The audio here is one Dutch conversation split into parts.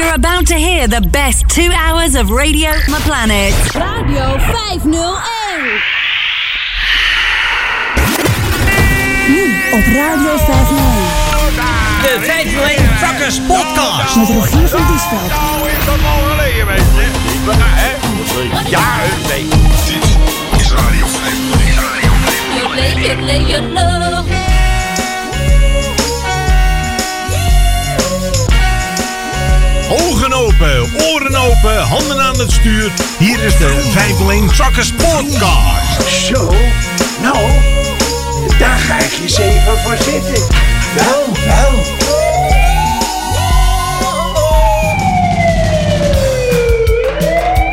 You're about to hear the best two hours of radio on the planet. Radio 501. Nu op Radio 501. De 501 Truckers Podcast. Met Rogier van Diesveld. Nou is dat al geleden, weet je. Ja, hè? Ja, nee. Dit is Radio 501. Ogen open, oren open, handen aan het stuur. Hier is de 501 Truckers Podcast. Zo, nou, daar ga ik eens even voor zitten. Wel, wel.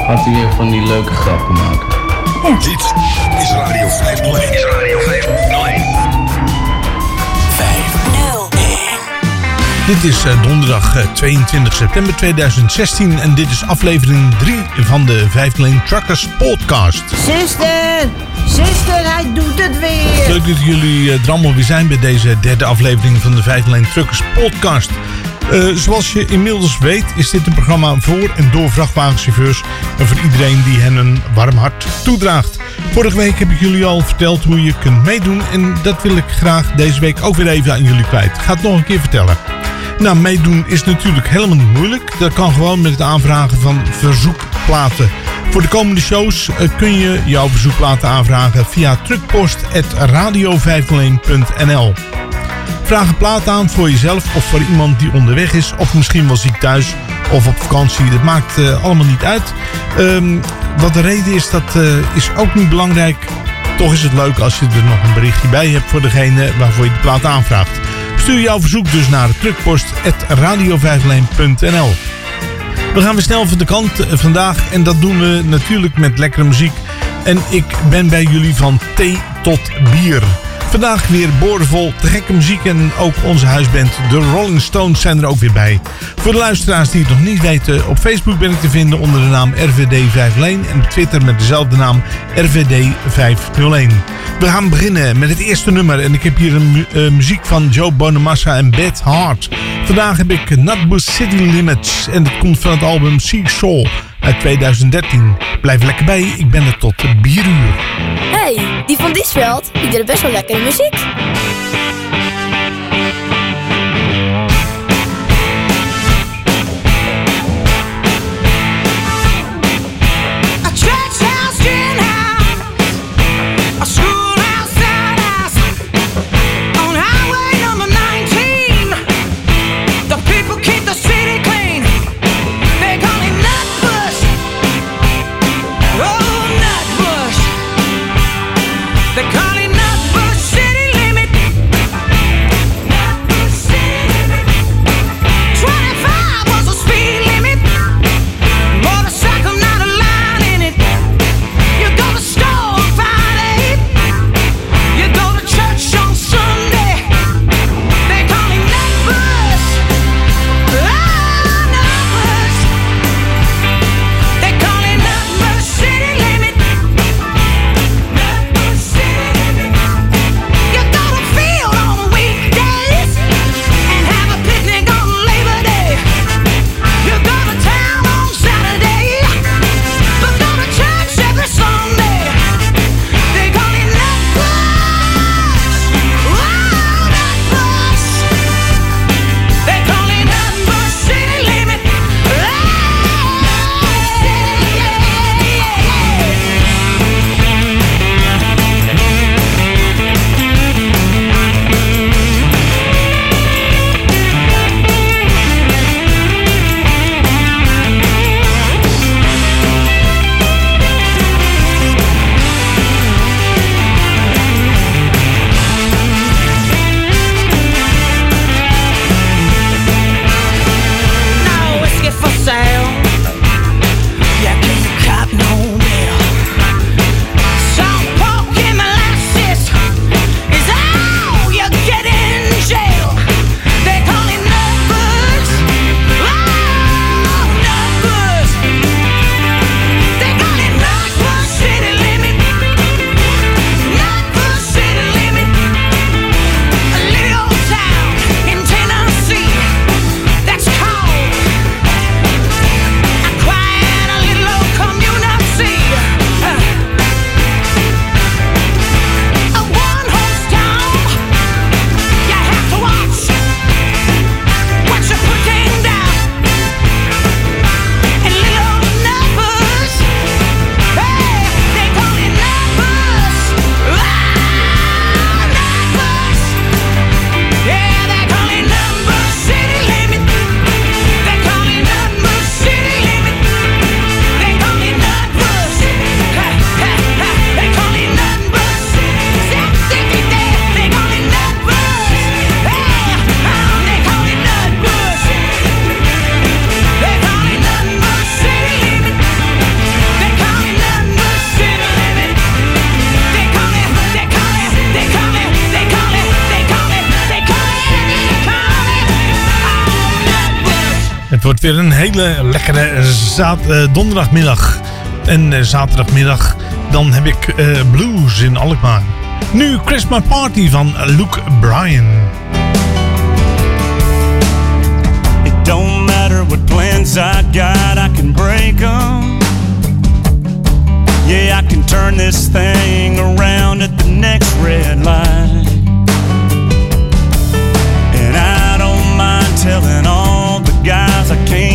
Gaat hij weer van die leuke grappen maken? Dit is Radio 501. Is Radio 501. 501. Dit is eh, donderdag eh, 22 september 2016 en dit is aflevering 3 van de 501 Truckers Podcast. Zuster, zuster, hij doet het weer. Leuk dat jullie eh, er allemaal weer zijn bij deze derde aflevering van de 501 Truckers Podcast. Eh, zoals je inmiddels weet is dit een programma voor en door vrachtwagenchauffeurs en voor iedereen die hen een warm hart toedraagt. Vorige week heb ik jullie al verteld hoe je kunt meedoen en dat wil ik graag deze week ook weer even aan jullie kwijt. Ik ga het nog een keer vertellen. Nou, meedoen is natuurlijk helemaal niet moeilijk. Dat kan gewoon met het aanvragen van verzoekplaten. Voor de komende shows eh, kun je jouw verzoekplaten aanvragen via truckpost.radio501.nl Vraag een plaat aan voor jezelf of voor iemand die onderweg is. Of misschien wel ziek thuis of op vakantie. Dat maakt eh, allemaal niet uit. Ehm, wat de reden is, dat eh, is ook niet belangrijk. Toch is het leuk als je er nog een berichtje bij hebt voor degene waarvoor je de plaat aanvraagt. Stuur jouw verzoek dus naar truckpost.radio501.nl We gaan weer snel van de kant eh, vandaag. En dat doen we natuurlijk met lekkere muziek. En ik ben bij jullie van thee tot bier. Vandaag weer boordevol te gekke muziek en ook onze huisband de Rolling Stones zijn er ook weer bij. Voor de luisteraars die het nog niet weten, op Facebook ben ik te vinden onder de naam RVD501 en op Twitter met dezelfde naam RVD501. We gaan beginnen met het eerste nummer en ik heb hier een eh, muziek van Joe Bonamassa en Beth Hart. Vandaag heb ik Nutbush City Limits en het komt van het album Sea Soul uit 2013. Blijf lekker bij, ik ben er tot 4 uur. hey, die van Diesveld, die deed best wel lekkere muziek. weer een hele lekkere zaad, uh, donderdagmiddag. En uh, zaterdagmiddag dan heb ik uh, blues in Alkmaar. Nu Christmas Party van Luke Bryan. It don't matter what plans I got, I can break them. Yeah, I can turn this thing around at the next red light. And I don't mind telling I can't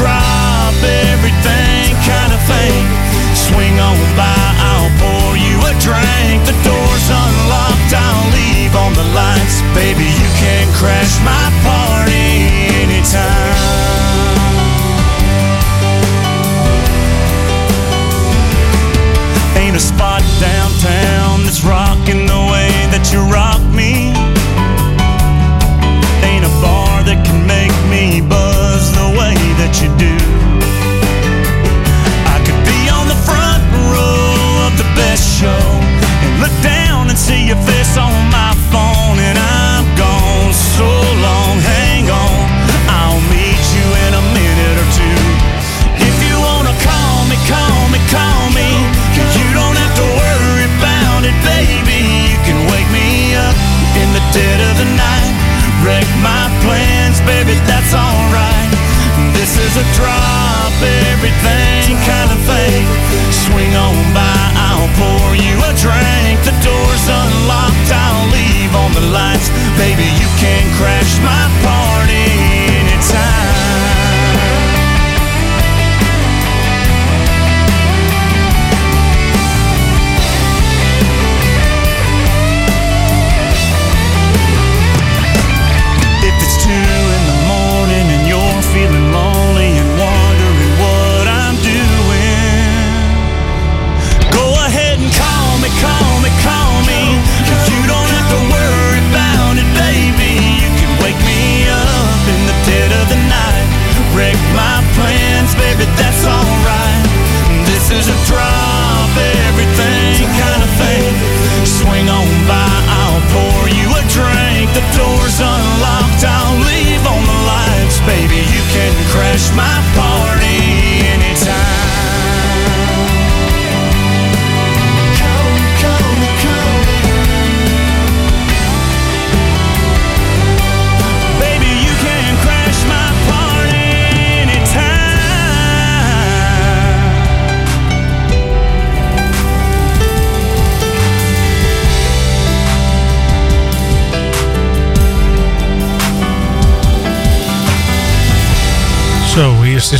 try.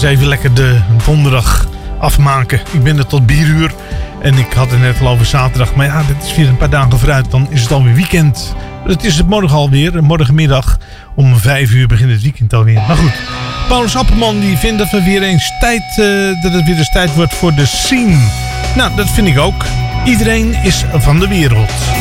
even lekker de donderdag afmaken. Ik ben er tot bieruur en ik had het net al over zaterdag. Maar ja, dit is weer een paar dagen vooruit. Dan is het alweer weekend. Het is het morgen alweer. Morgenmiddag om vijf uur begint het weekend alweer. Maar goed, Paulus Appelman die vindt dat, we weer eens tijd, eh, dat het weer eens tijd wordt voor de scene. Nou, dat vind ik ook. Iedereen is van de wereld.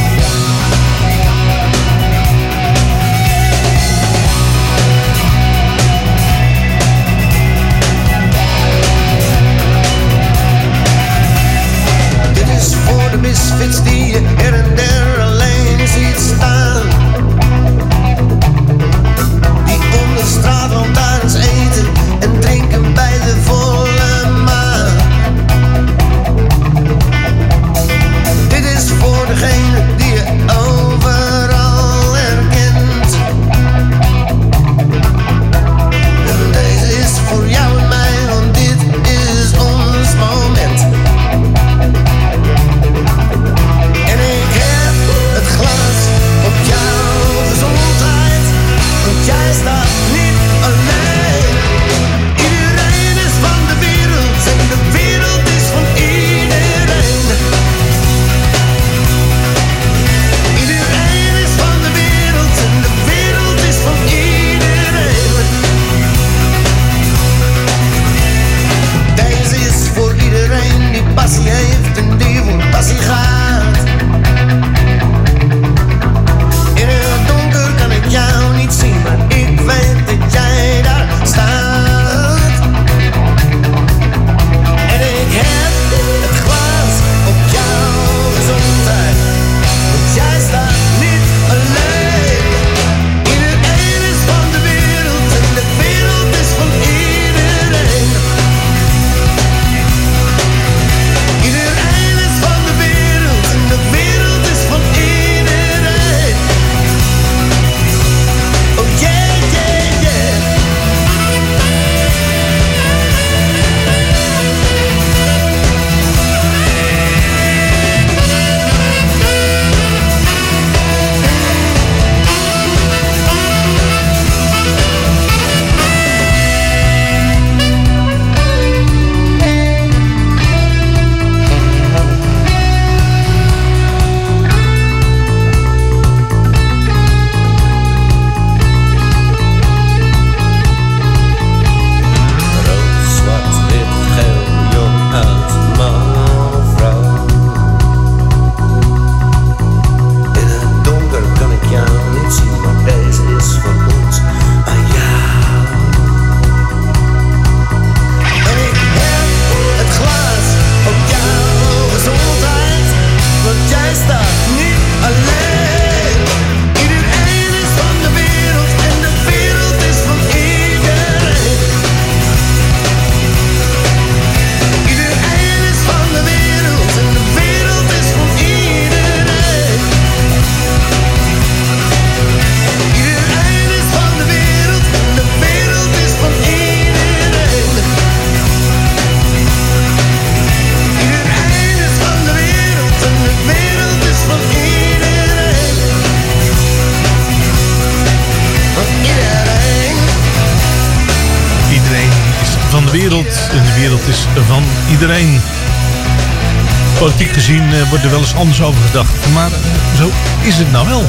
anders over gedacht. Maar eh, zo is het nou wel.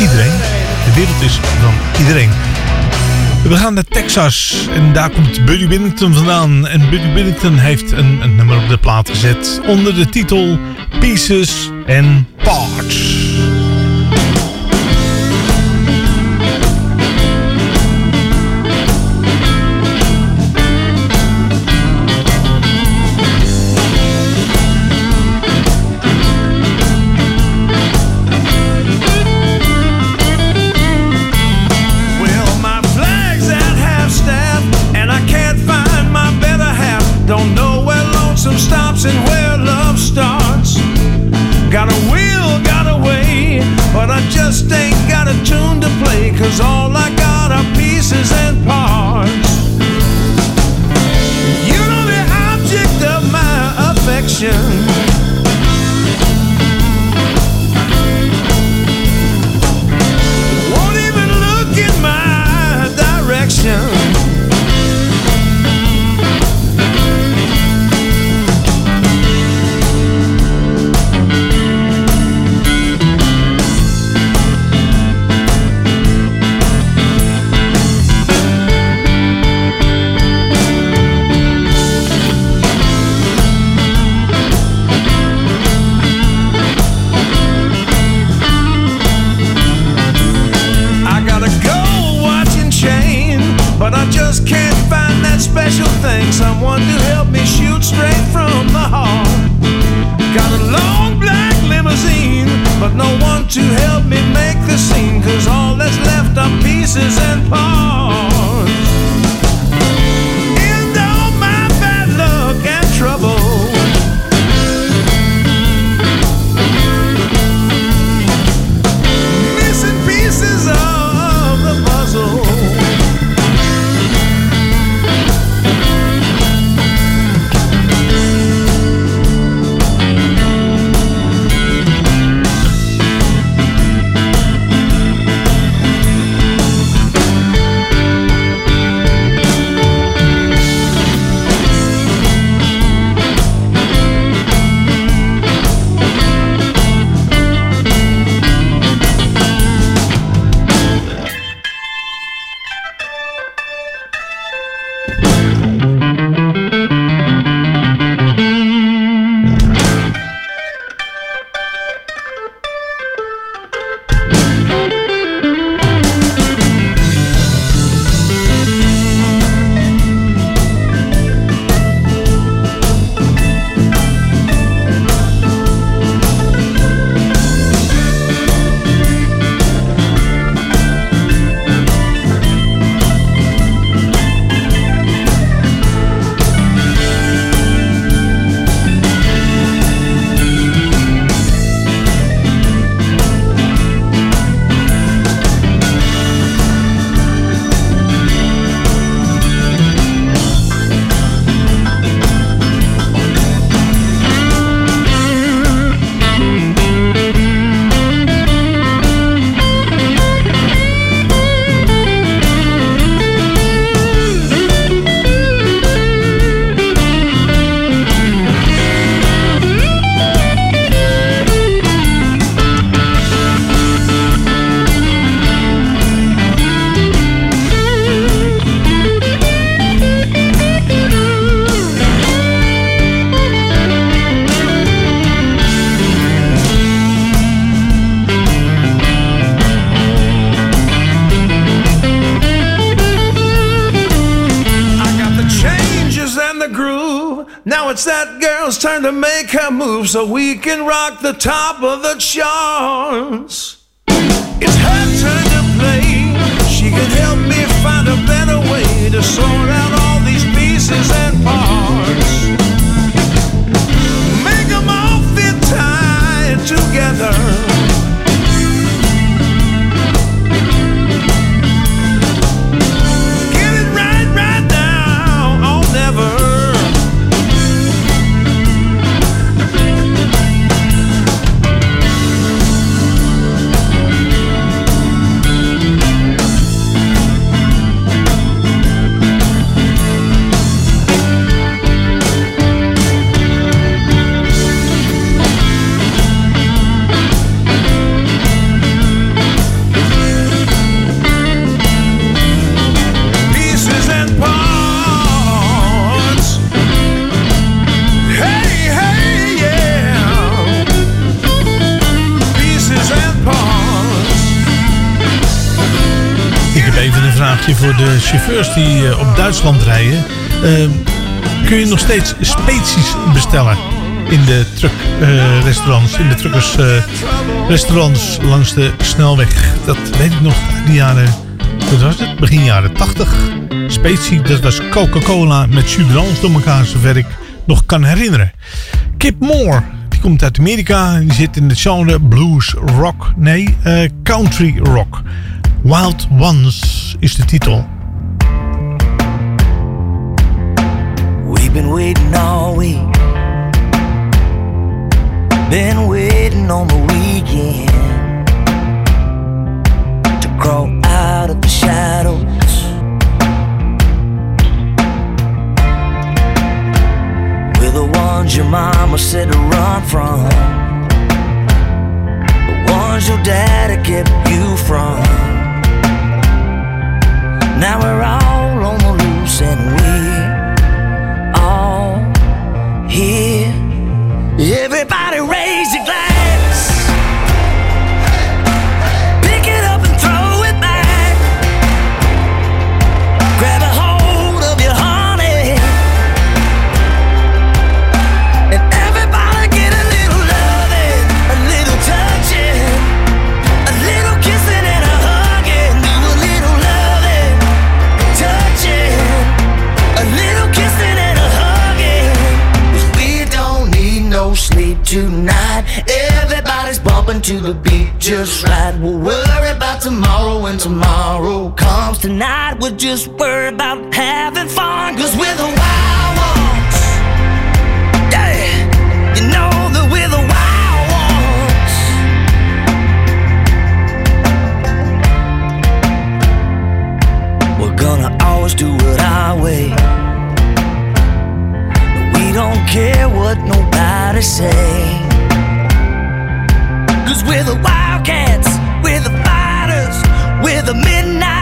Iedereen. De wereld is van iedereen. We gaan naar Texas en daar komt Buddy Billington vandaan. En Buddy Billington heeft een, een nummer op de plaat gezet onder de titel Pieces and Parts. so we can rock the town. Voor de chauffeurs die eh, op Duitsland rijden. Eh, kun je nog steeds species bestellen in de truckrestaurants, in de truckersrestaurants langs de snelweg? Dat weet ik nog de jaren, wat was het? Begin jaren 80. Specie, dat was Coca-Cola met d'orange door elkaar, zover ik nog kan herinneren. Kip Moore, die komt uit Amerika en die zit in het genre blues rock. Nee, eh, country rock. Wild Ones is de titel. We've been waiting all week. Been waiting on the weekend to crawl out of the shadows. We're the ones your mama said to run from. The ones your daddy kept you from. Now we're all on the loose and we're all here. Everybody raise your glass. To the beat just right. We'll worry about tomorrow when tomorrow comes. Tonight we'll just worry about having fun. Cause we're the wild ones. Yeah, you know that we're the wild ones. We're gonna always do it our way. We don't care what nobody say. Cause we're the wildcats, we're the fighters, we're the midnight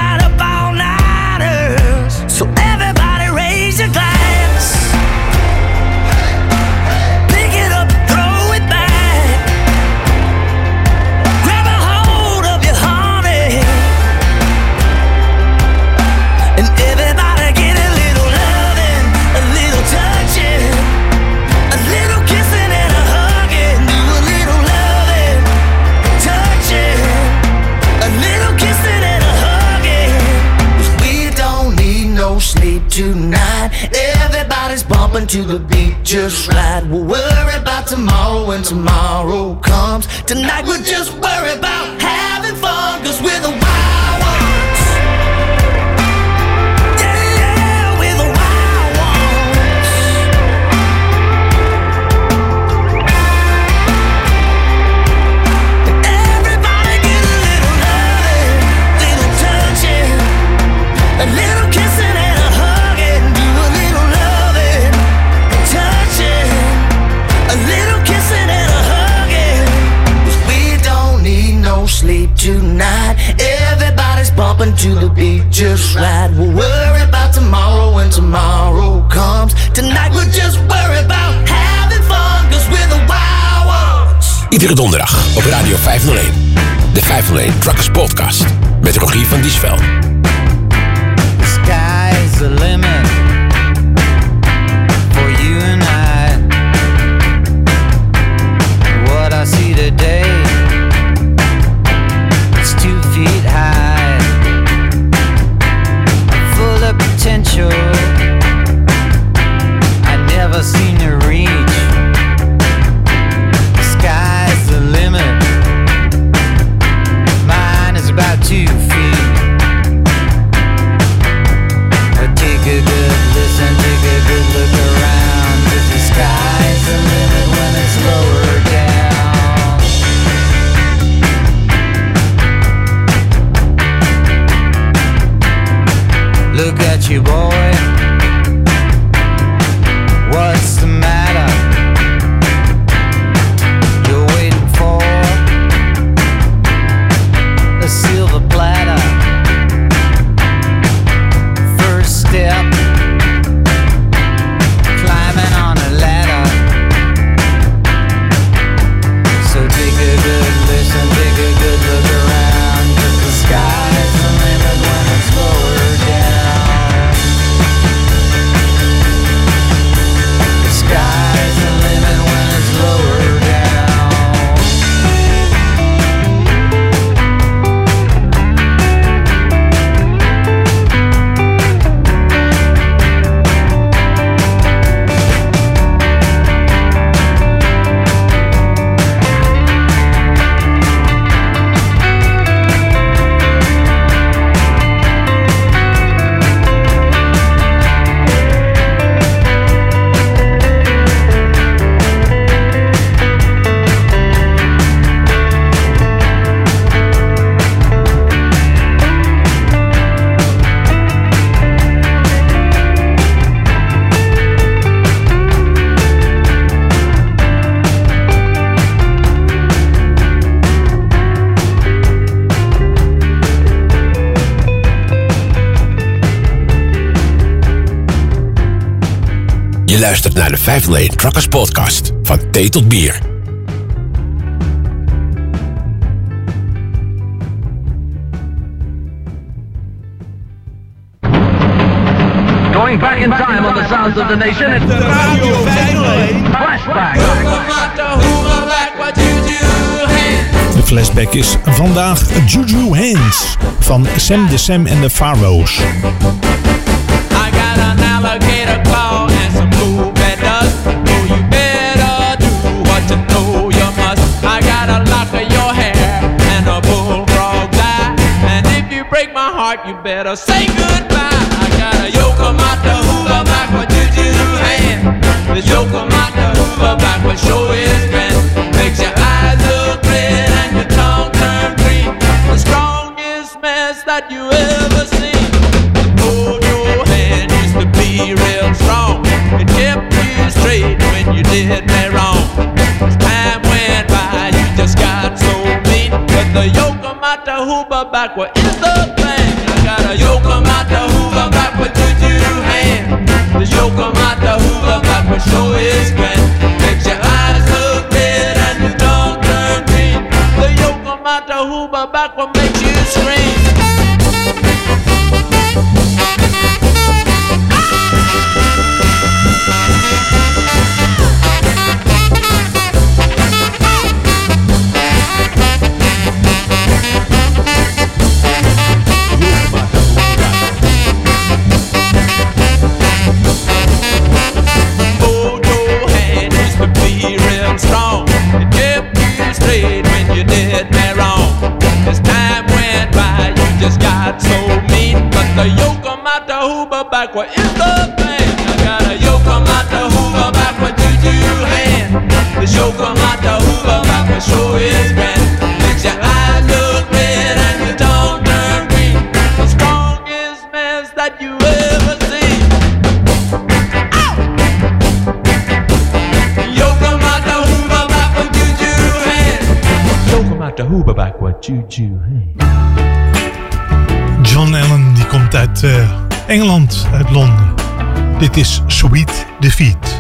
to the beat just right. We'll worry about tomorrow when tomorrow comes. Tonight we'll just worry about having fun. Cause we're the just right. We'll worry about tomorrow when tomorrow comes. Tonight we'll just worry about having fun. Cause we're the wild ones. Iedere donderdag op Radio 501. De 501 Truckers Podcast. Met Rogier van Diesveld. The sky's the limit 5 Lane Truckers Podcast. Van thee tot bier. Going back in time on the sounds of the nation. It's the Radio 5 Flashback. De flashback is vandaag Juju Hands van Sam de Sam en de Faro's. Better say goodbye. I got a Yokomata Hoover back with Juju hand. This Yokomata Hoover back with show is grand. Makes your eyes look red and your tongue turn green. The strongest mess that you ever seen. Hold your hand used to be real strong. It kept you straight when you did me wrong. As time went by, you just got so mean. But the Yokomata Hoover backward is the thing. I got a Yokomata Hoover backward to do hand. The Yokomata Hoover backward show is grand. Makes your eyes look red and your tongue turn green. The Yokomata Hoover backward makes you scream. Backward is the thing. I got a Hoover backward do hand. The Yokomata Hoover backward sure is grand. Makes your eyes look red and your tongue turn green. The strongest mess that you ever seen. Yokomata Hoover backward juju hand. Yokomata Hoover backward juju hand. Engeland, uit Londen. Dit is Sweet Defeat.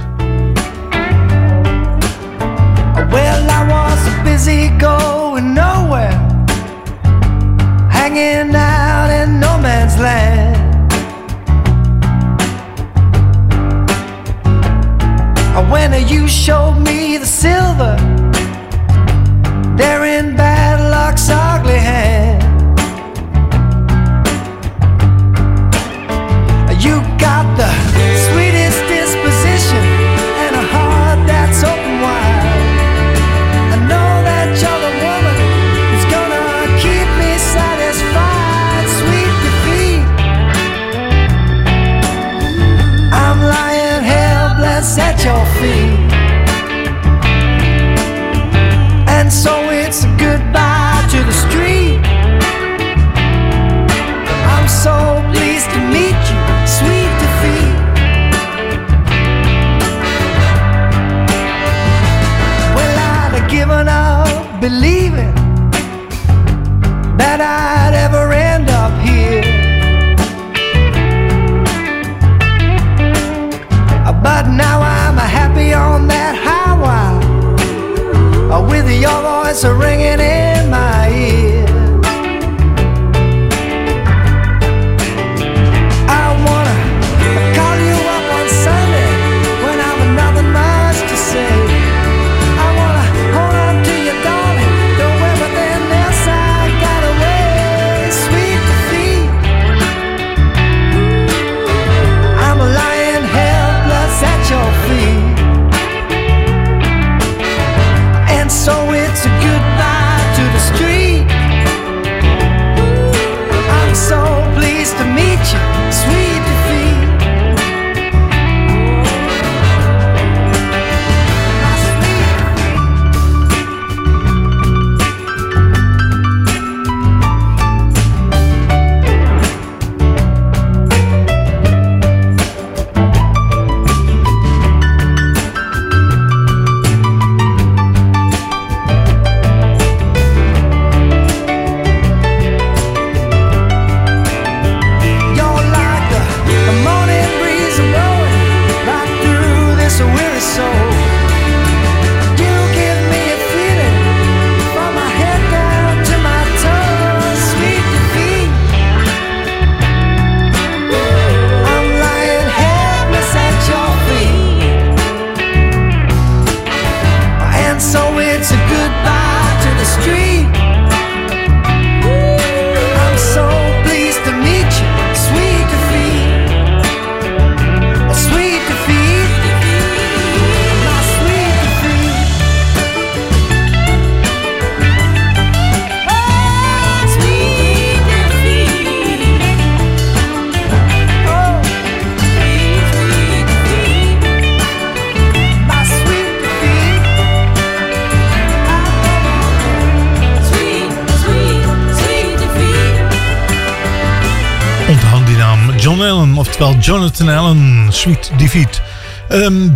en Allen, Sweet Defeat. Um,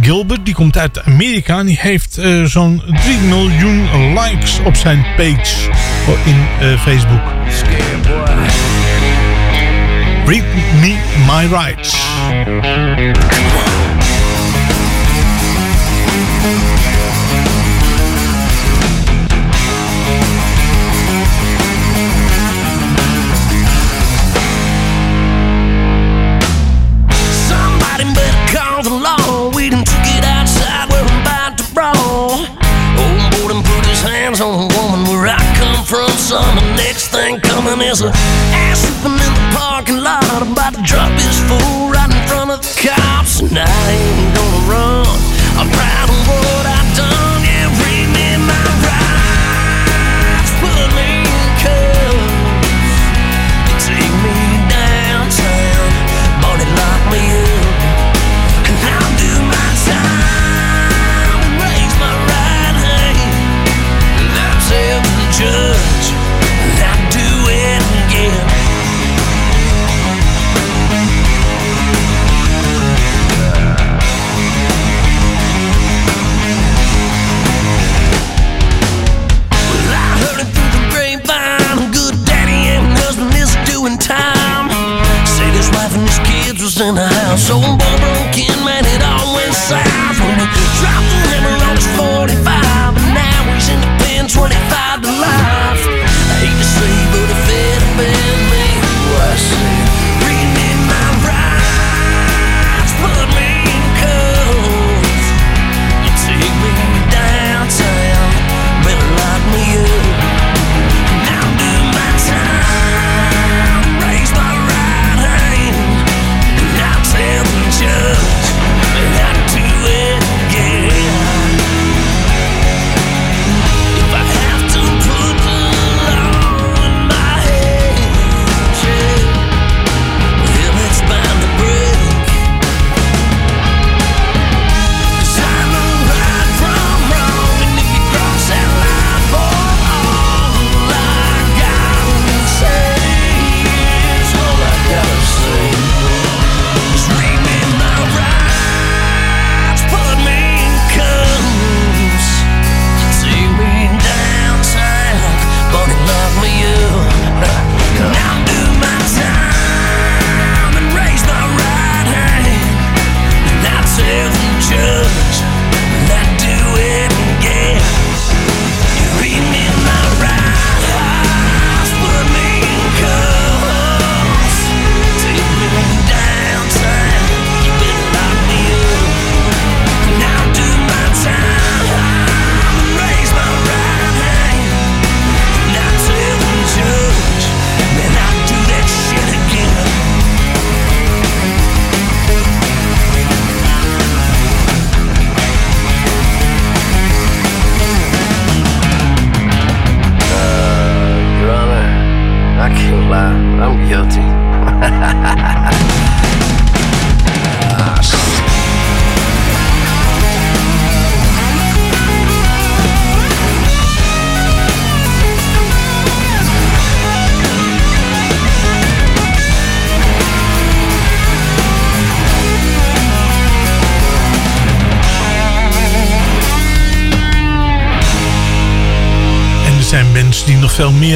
Gilbert, die komt uit Amerika en die heeft eh, zo'n 3 miljoen likes op zijn page in eh, Facebook. Read me my rights. Hause.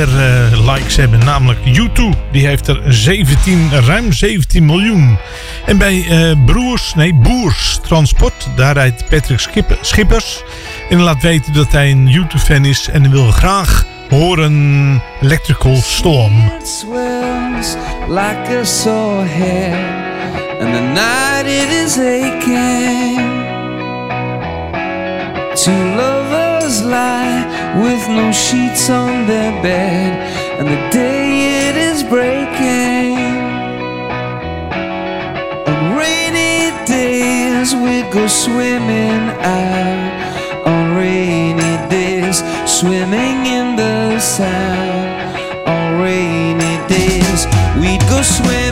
Eh, likes hebben. Namelijk YouTube Die heeft er 17, ruim 17 miljoen. En bij eh, Broers, nee Boers Transport. Daar rijdt Patrick Schippers. En laat weten dat hij een YouTube fan is. En wil graag horen Electrical Storm. like. And the night it is lie with no sheets on their bed, and the day it is breaking. On rainy days, we'd go swimming out. On rainy days, swimming in the sand. On rainy days, we'd go swimming.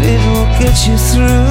but it will get you through.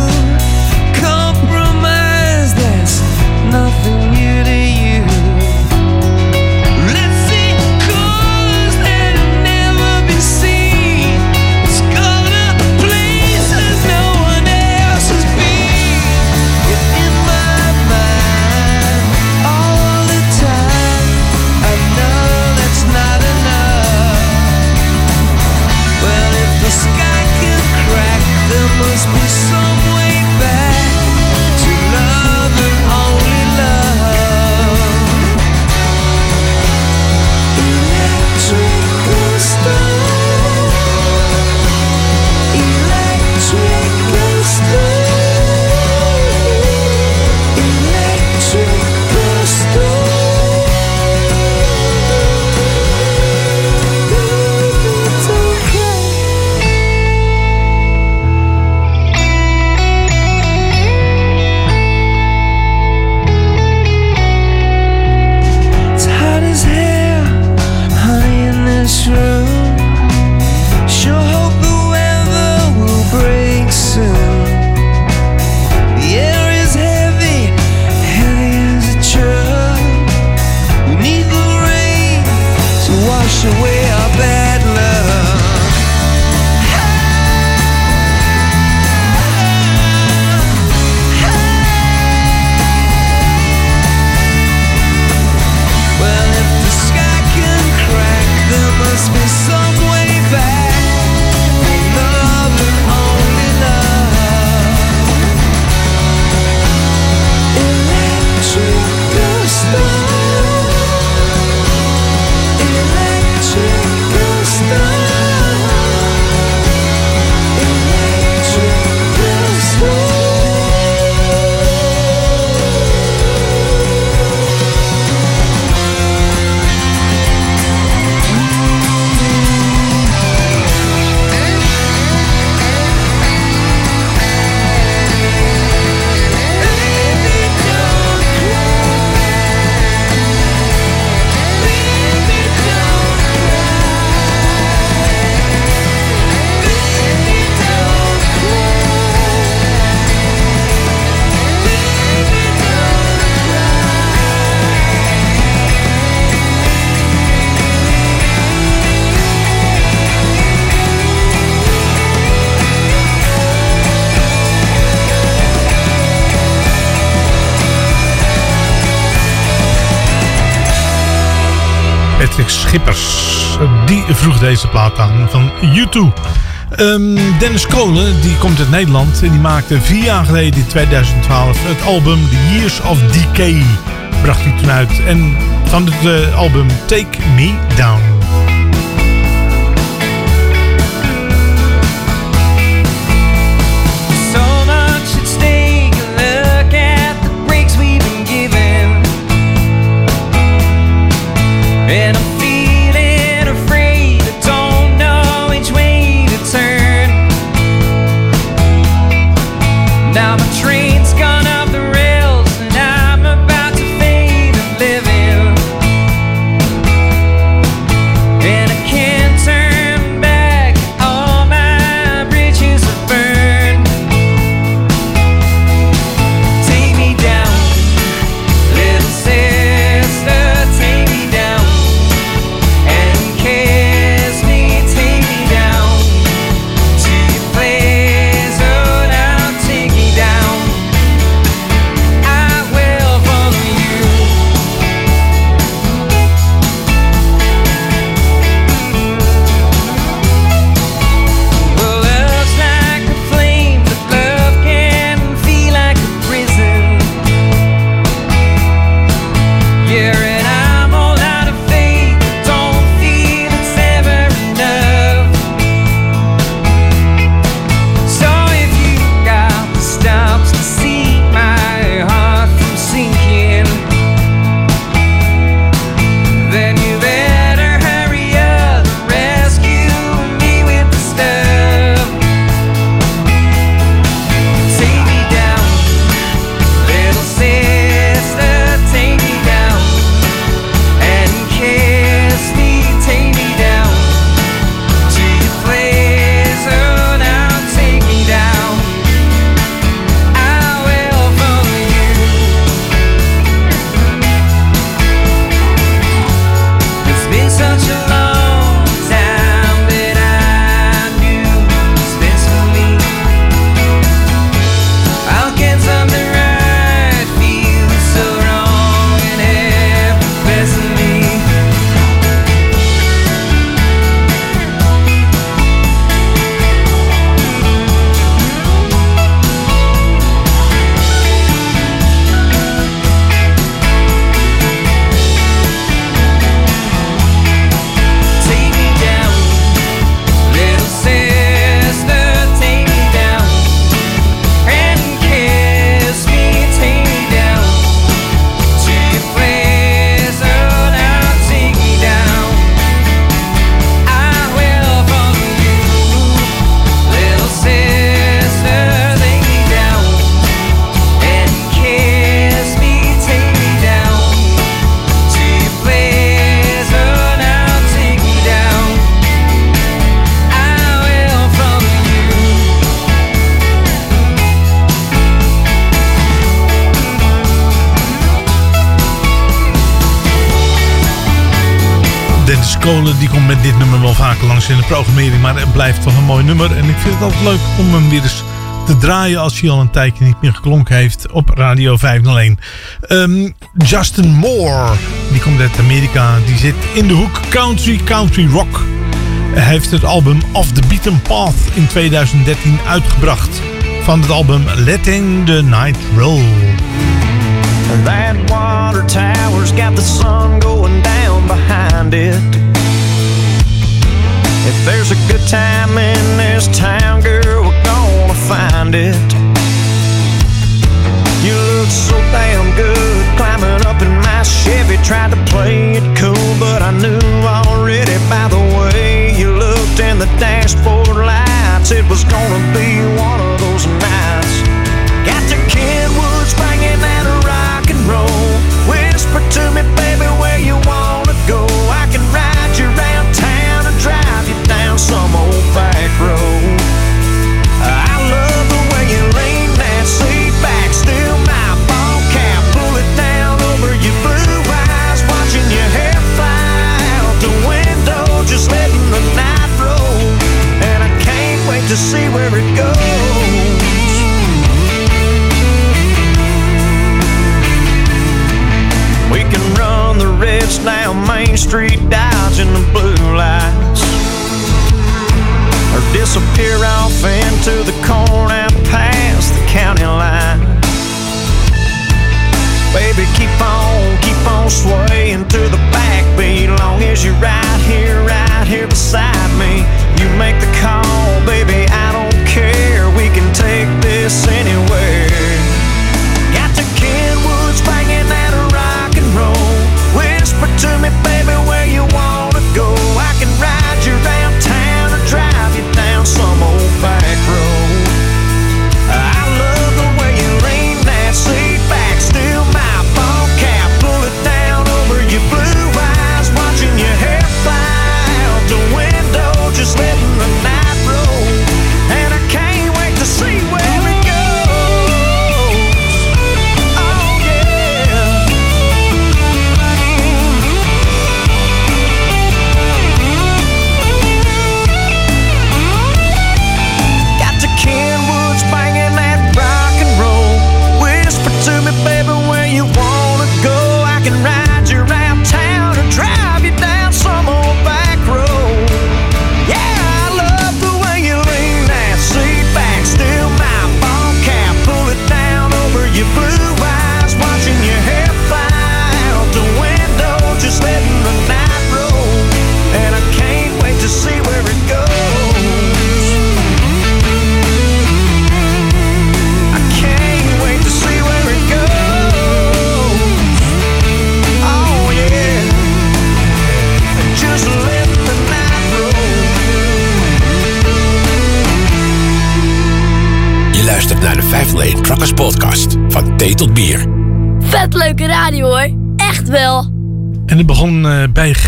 deze plaat aan van YouTube. Ehm, Dennis Kolen, die komt uit Nederland en die maakte vier jaar geleden in 2012 het album The Years of Decay. Bracht hij toen uit en van het eh, album Take Me Down. vind het altijd leuk om hem weer eens te draaien als hij al een tijdje niet meer geklonken heeft op Radio 501. Um, ehm, Justin Moore, die komt uit Amerika. Die zit in de hoek country, country rock. Hij heeft het album Off the Beaten Path in 2013 uitgebracht. Van het album Letting the Night Roll. That water tower's got the sun going down behind it. There's a good time in this town, girl, we're gonna find it. You look so damn good climbing up in my Chevy. Tried to play it cool, but I knew already by the way you looked in the dashboard lights, it was gonna be one of those nights.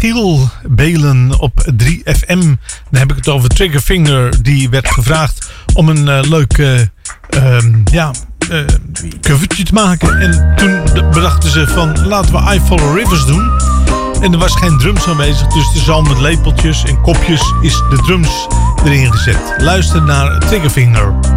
Giel Belen op 3FM. Dan heb ik het over Triggerfinger. Die werd gevraagd om een eh, leuk eh, ehm, ja, uh, covertje te maken. En toen bedachten ze van laten we I Follow Rivers doen. En er was geen drums aanwezig. Dus de zal met lepeltjes en kopjes is de drums erin gezet. Luister naar Triggerfinger.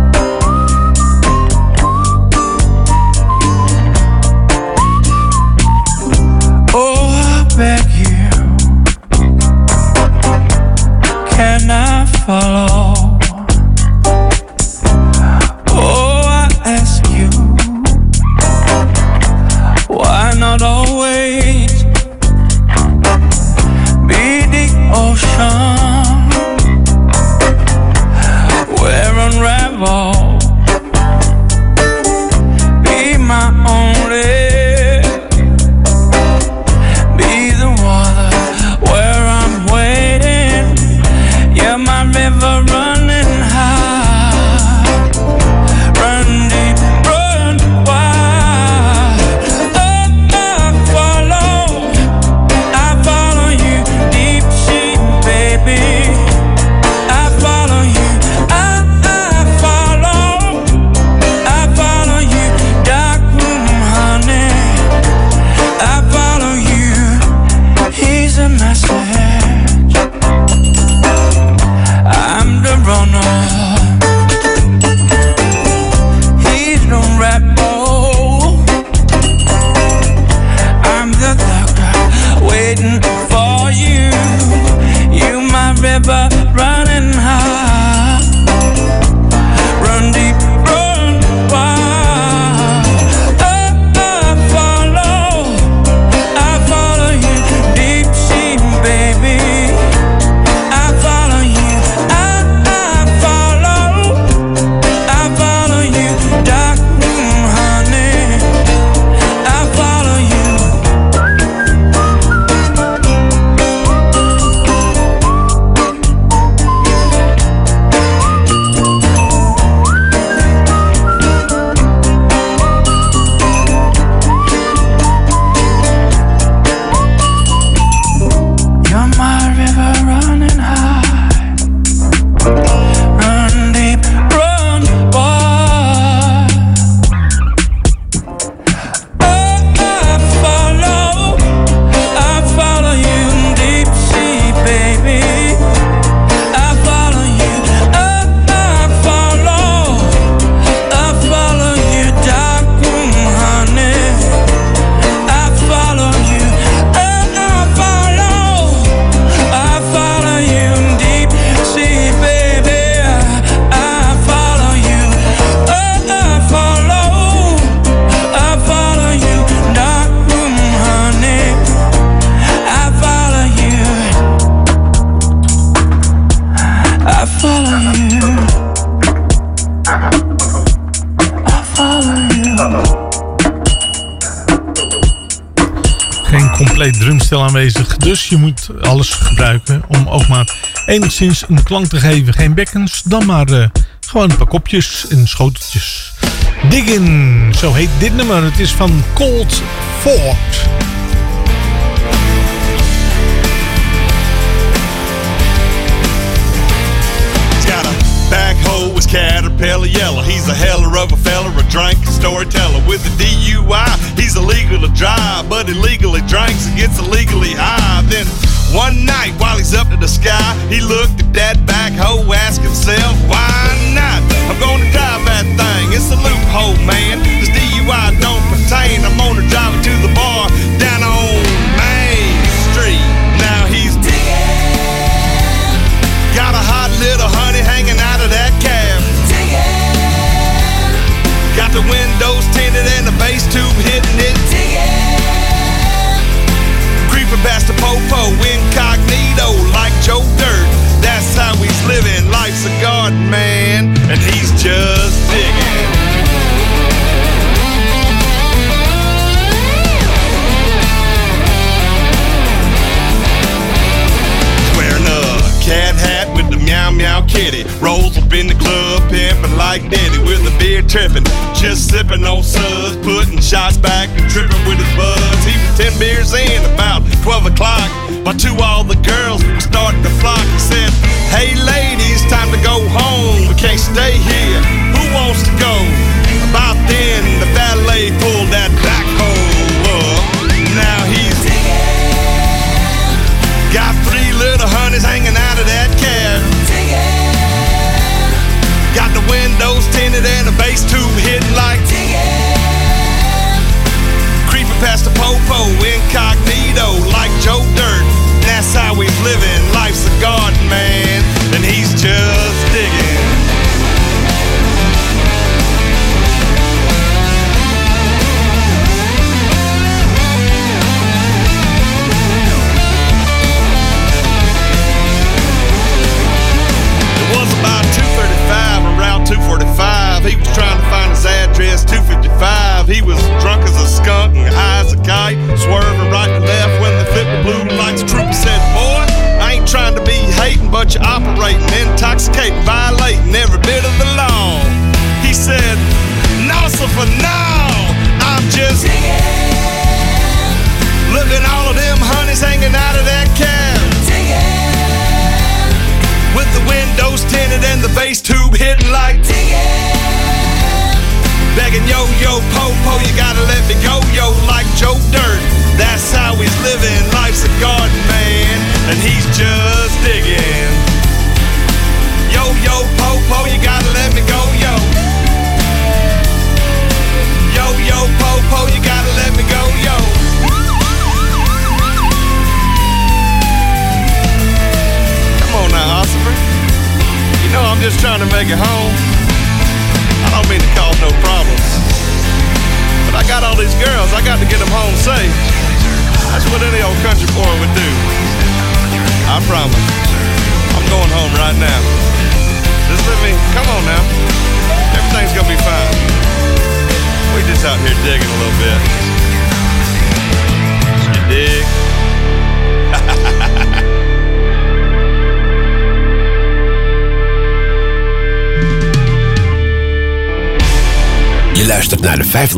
enigszins een klank te geven. Geen bekkens, dan maar uh, gewoon een paar kopjes en schoteltjes. Diggin, zo heet dit nummer. Het is van Cold Ford. backhoe is Caterpillar Yellow. He's a heller of a fella, a drinking storyteller with a DUI. He's illegal to drive, but illegally drinks and gets illegally high. Then One night while he's up to the sky, he looked at that back hoe, asked himself, why not? I'm gonna drive that thing, it's a loophole, man. This DUI don't pertain, I'm gonna drive it to the bar down on just digging. Wearing a cat hat with the meow meow kitty. Rolls up in the club, pimpin' like Diddy with the beer trippin'. Just sippin' on suds, putting shots back and trippin' with his buds. He was 10 beers in about 12 o'clock. By two, all the girls were starting to flock.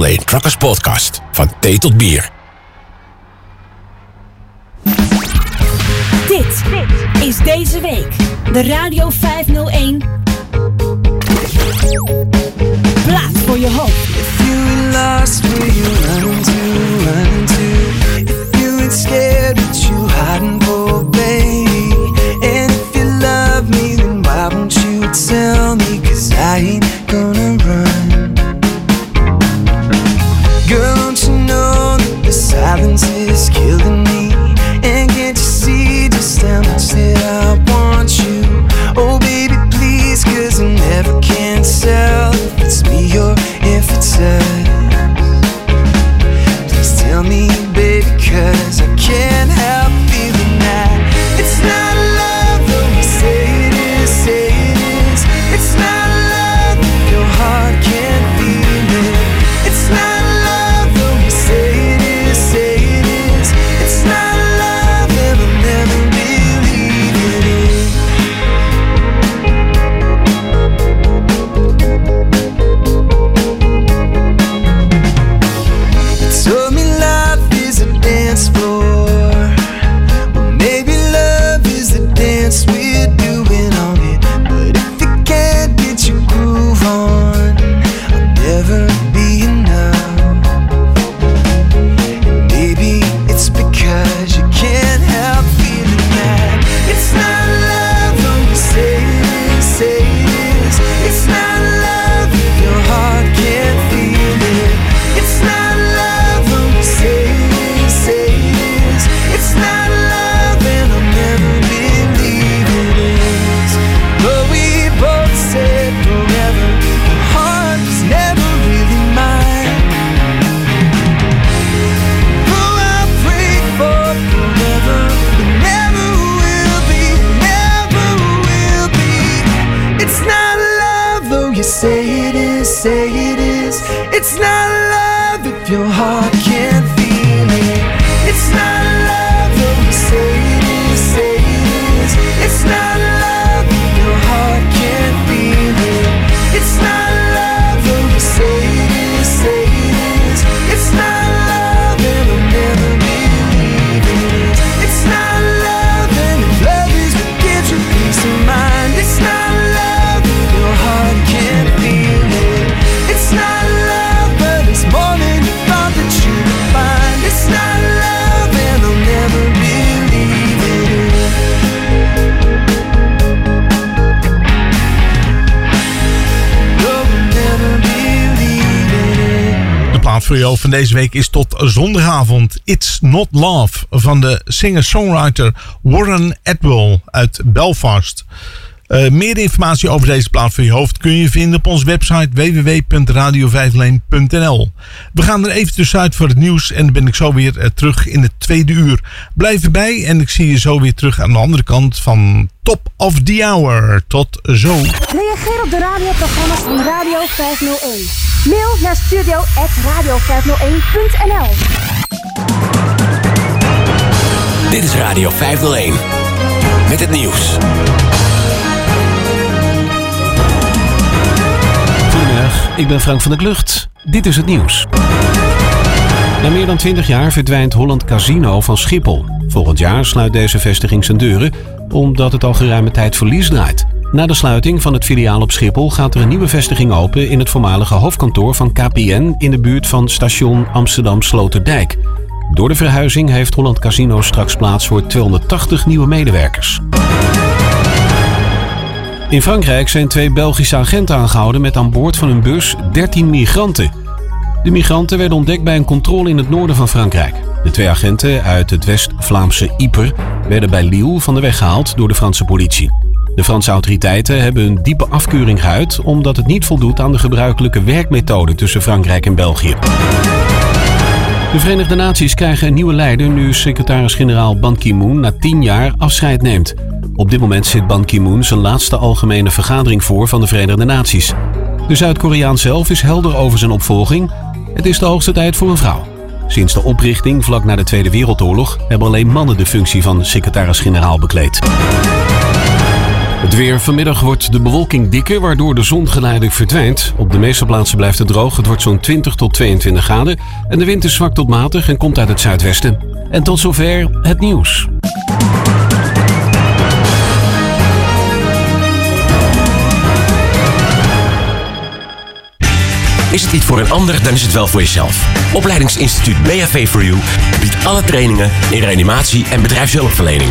Lane Truckers Podcast. Van thee tot bier. Dit is deze week de Radio voor jou van deze week is tot zondagavond It's Not Love van de singer-songwriter Warren Atwell uit Belfast. Eh, meer informatie over deze plaat voor je hoofd kun je vinden op onze website www.radio501.nl. We gaan er even tussenuit voor het nieuws en dan ben ik zo weer eh, terug in het tweede uur. Blijf erbij en ik zie je zo weer terug aan de andere kant van Top of the Hour. Tot zo. Reageer op de radioprogramma's van Radio 501. Mail naar studio.radio501.nl Dit is Radio 501. Met het nieuws. Ik ben Frank van der Klucht. Dit is het nieuws. Na meer dan 20 jaar verdwijnt Holland Casino van Schiphol. Volgend jaar sluit deze vestiging zijn deuren omdat het al geruime tijd verlies draait. Na de sluiting van het filiaal op Schiphol gaat er een nieuwe vestiging open in het voormalige hoofdkantoor van KPN in de buurt van station Amsterdam Sloterdijk. Door de verhuizing heeft Holland Casino straks plaats voor 280 nieuwe medewerkers. In Frankrijk zijn twee Belgische agenten aangehouden met aan boord van hun bus 13 migranten. De migranten werden ontdekt bij een controle in het noorden van Frankrijk. De twee agenten uit het West-Vlaamse Ypres werden bij Lille van de weg gehaald door de Franse politie. De Franse autoriteiten hebben een diepe afkeuring geuit omdat het niet voldoet aan de gebruikelijke werkmethode tussen Frankrijk en België. De Verenigde Naties krijgen een nieuwe leider nu secretaris-generaal Ban Ki-moon na 10 jaar afscheid neemt. Op dit moment zit Ban Ki-moon zijn laatste algemene vergadering voor van de Verenigde Naties. De Zuid-Koreaan zelf is helder over zijn opvolging. Het is de hoogste tijd voor een vrouw. Sinds de oprichting vlak na de Tweede Wereldoorlog hebben alleen mannen de functie van secretaris-generaal bekleed. Het weer. Vanmiddag wordt de bewolking dikker, waardoor de zon geleidelijk verdwijnt. Op de meeste plaatsen blijft het droog. Het wordt zo'n 20 tot 22 graden. En de wind is zwak tot matig en komt uit het zuidwesten. En tot zover het nieuws. Is het niet voor een ander, dan is het wel voor jezelf. Opleidingsinstituut BHV for You biedt alle trainingen in reanimatie en bedrijfshulpverlening.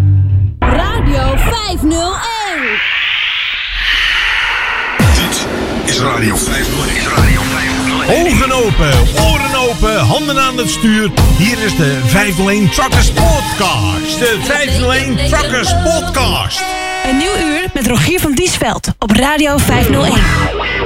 Radio 501. Dit is Radio 501. Is Radio 501. Ogen open, oren open, handen aan het stuur. Hier is de 501 Truckers Podcast. De 501 Truckers Podcast. Een nieuw uur met Rogier van Diesveld op Radio 501.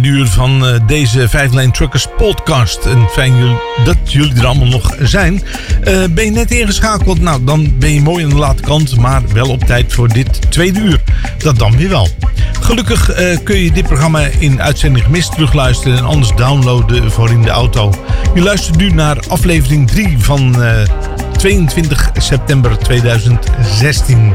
Tweede uur van eh, deze 5 Lane Truckers podcast. En fijn dat jullie er allemaal nog zijn. Eh, ben je net ingeschakeld? Nou, dan ben je mooi aan de late kant, maar wel op tijd voor dit tweede uur. Dat dan weer wel. Gelukkig eh, kun je dit programma in uitzending gemist terugluisteren en anders downloaden voor in de auto. Je luistert nu naar aflevering 3 van eh, 22 september 2016.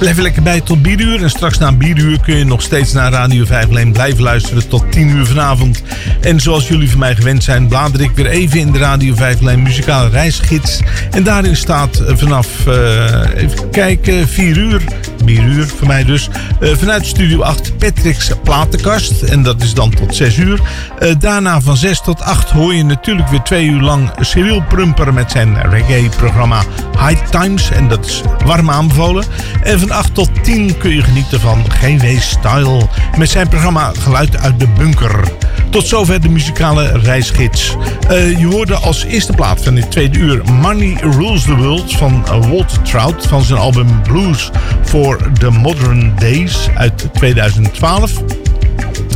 Blijf er lekker bij tot bieruur. En straks na bieruur kun je nog steeds naar Radio 5 Leen blijven luisteren tot 10 uur vanavond. En zoals jullie van mij gewend zijn, blader ik weer even in de Radio 5 Leen muzikale reisgids. En daarin staat eh, vanaf, eh, even kijken, 4 uur, bieruur voor mij dus, eh, vanuit Studio 8 Patrick's Platenkast. En dat is dan tot 6 uur. Eh, daarna van 6 tot 8 hoor je natuurlijk weer 2 uur lang Cyril Prumper met zijn reggae-programma High Times. En dat is warm aanbevolen. En van 8 tot 10 kun je genieten van GW Style met zijn programma Geluid uit de Bunker. Tot zover de muzikale reisgids. Eh, je hoorde als eerste plaat van dit tweede uur Money Rules the World van Walter Trout van zijn album Blues for the Modern Days uit 2012.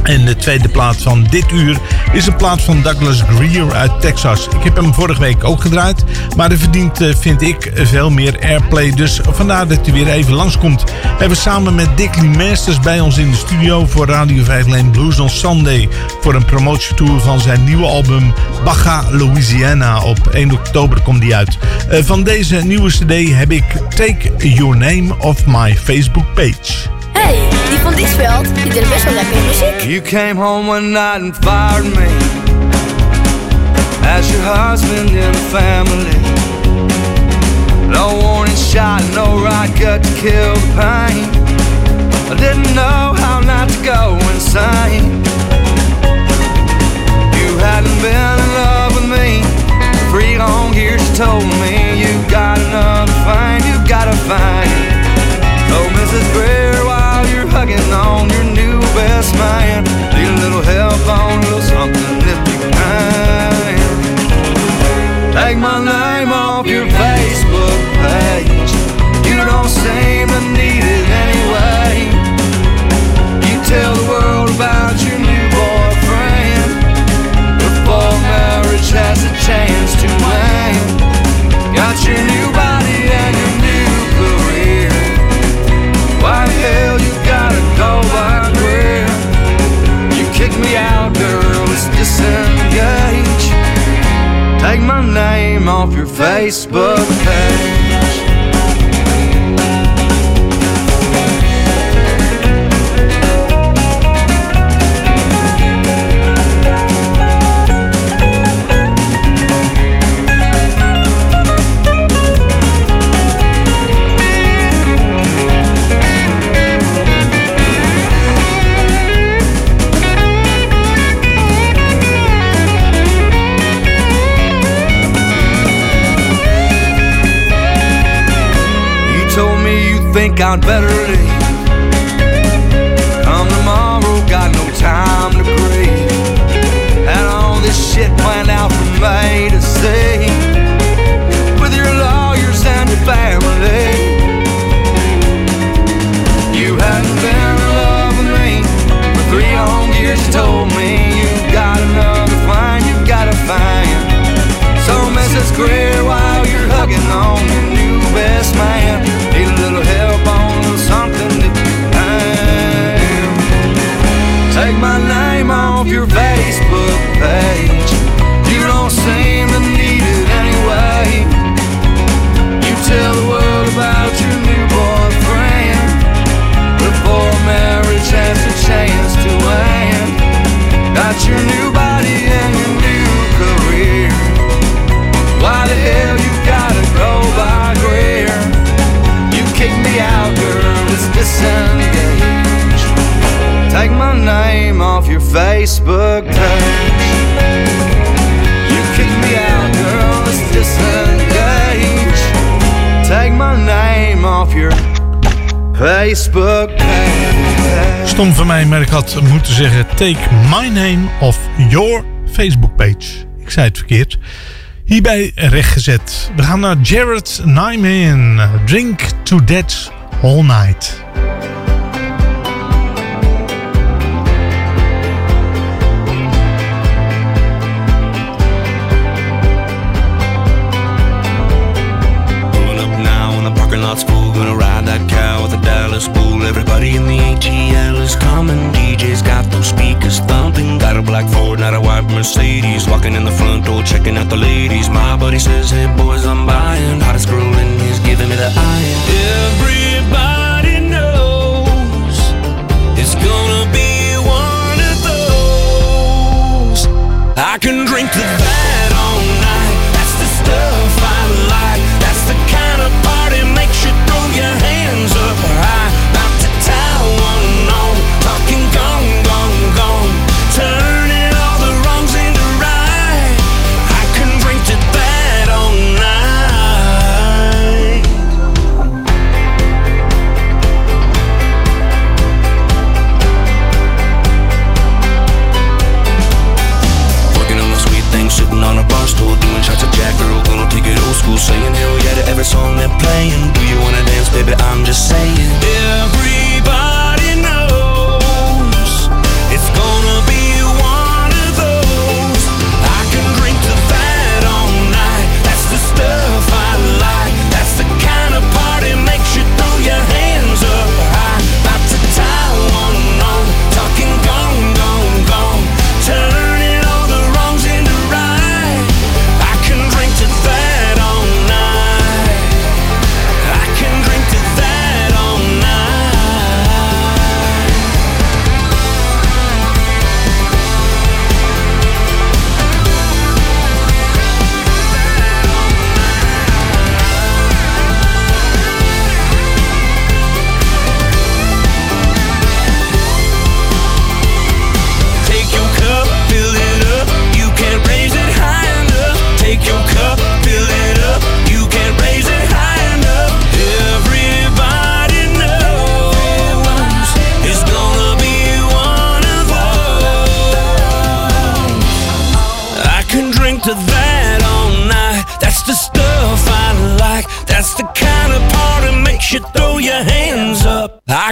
En de tweede plaat van dit uur is een plaat van Douglas Greer uit Texas. Ik heb hem vorige week ook gedraaid, maar hij verdient, eh, vind ik, veel meer airplay. Dus vandaar dat hij weer even langskomt. We hebben samen met Dick Lee Masters bij ons in de studio voor Radio 5 Lane Blues on Sunday. Voor een promotietour van zijn nieuwe album Baja Louisiana. Op 1 oktober komt die uit. Eh, van deze nieuwe cd heb ik Take Your Name Off My Facebook Page. hey, die van Diesveld, die deed best wel lekkere muziek. You came home one night and fired me as your husband the family. No warning shot, no right gut to kill the pain. I didn't know how not to go insane. You hadn't been in love with me for three long years. You told me you got another thing, you gotta find. Oh, Mrs. Greer, while you're hugging on your new best man, need a little help on a little something if you can. Take my name off your Facebook page. You don't seem to need it anyway. You tell the world about your new boyfriend before marriage has a chance to end. Got your new Take my name off your Facebook page. Think I'd better leave. Come tomorrow, got no time to grieve. Had all this shit planned out for me You don't seem to need it anyway. You tell the world about your new boyfriend before marriage has a chance to end. Your new Facebook page. You kicked me out, girl, let's disengage. Take my name off your Facebook page. Stom van mij, maar ik had moeten zeggen: Take my name off your Facebook page. Ik zei het verkeerd. Hierbij rechtgezet. We gaan naar Jared Nyman. Drink to Death All Night. Mercedes. Walking in the front door, checking out the ladies. My buddy says, Hey boys, I'm buying. Hottest girl and he's giving me the eye. Everybody knows it's gonna be one of those. I can drink the vibe. baby, I'm just saying.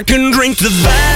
I can drink the. that.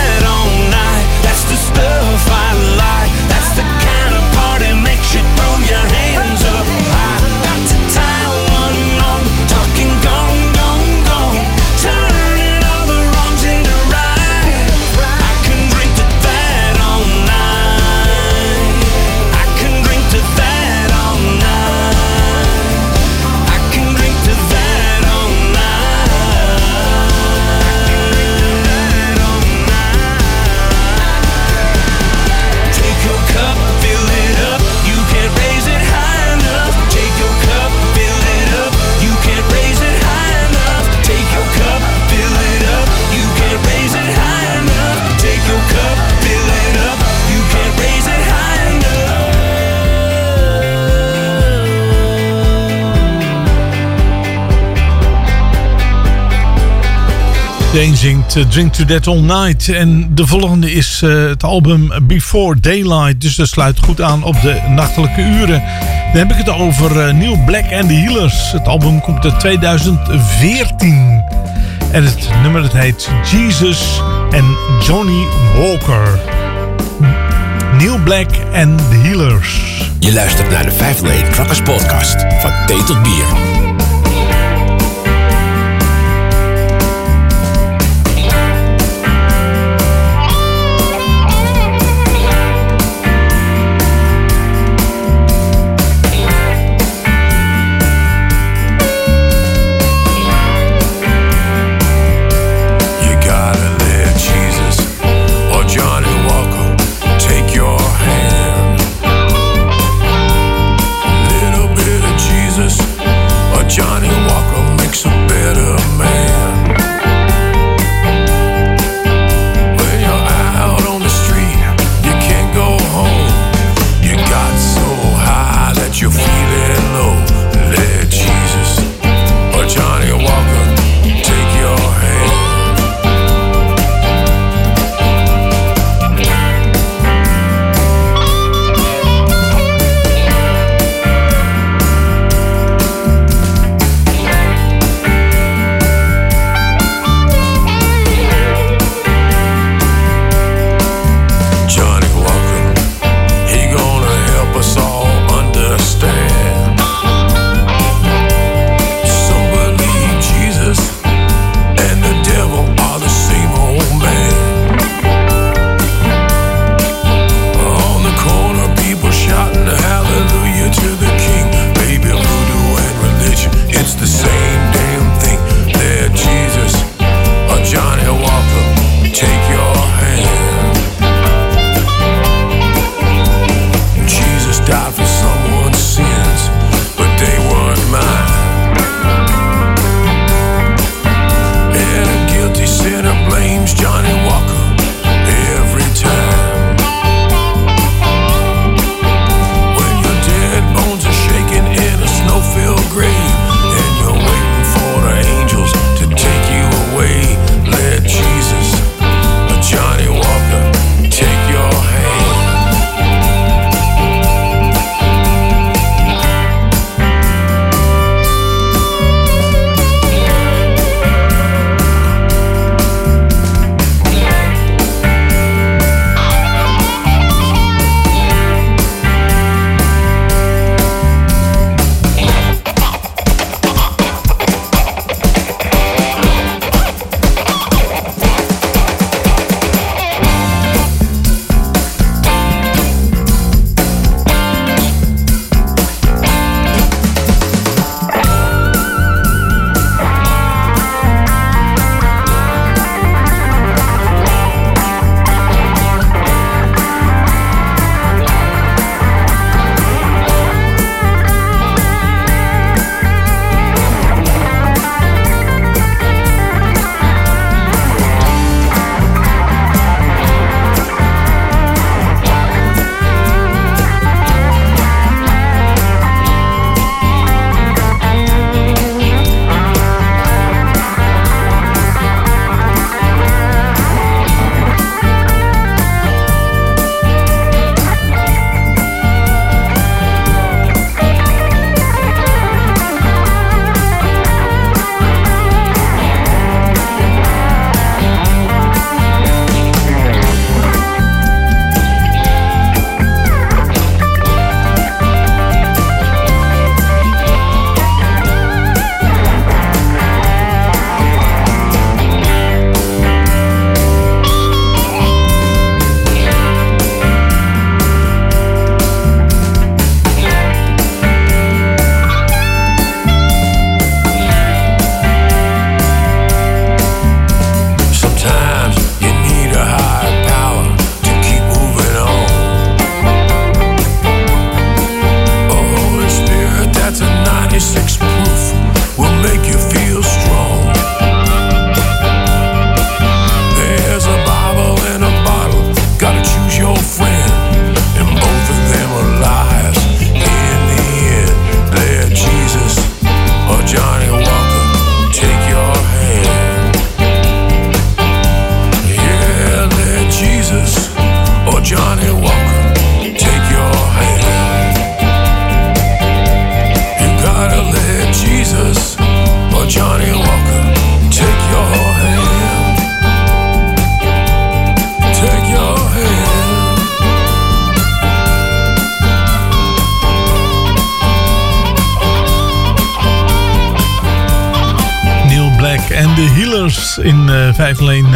Mustaine zingt eh, Drink to That All Night. En de volgende is eh, het album Before Daylight. Dus dat sluit goed aan op de nachtelijke uren. Dan heb ik het over uh, Neil Black and the Healers. Het album komt uit 2014. En het nummer dat heet Jesus en Johnny Walker. Neil Black and the Healers. Je luistert naar de 5 Lane Truckers podcast. Van thee tot bier.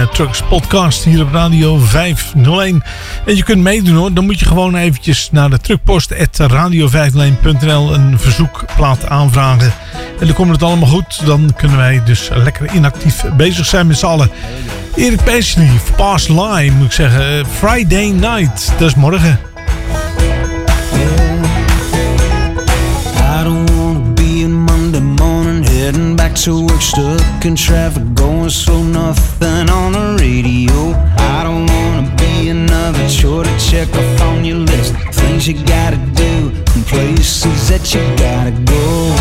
5 Lane Trucks podcast hier op Radio 501. En je kunt meedoen hoor. Dan moet je gewoon eventjes naar de truckpost radio501.nl een verzoekplaat aanvragen. En dan komt het allemaal goed. Dan kunnen wij dus lekker inactief bezig zijn met z'n allen. Erik Paisley, Past Line moet ik zeggen. Eh, Friday Night, dat is morgen. Back to work, slow, nothing on the radio. I don't wanna be another chore to check off on your list. Things you gotta do, and places that you gotta go.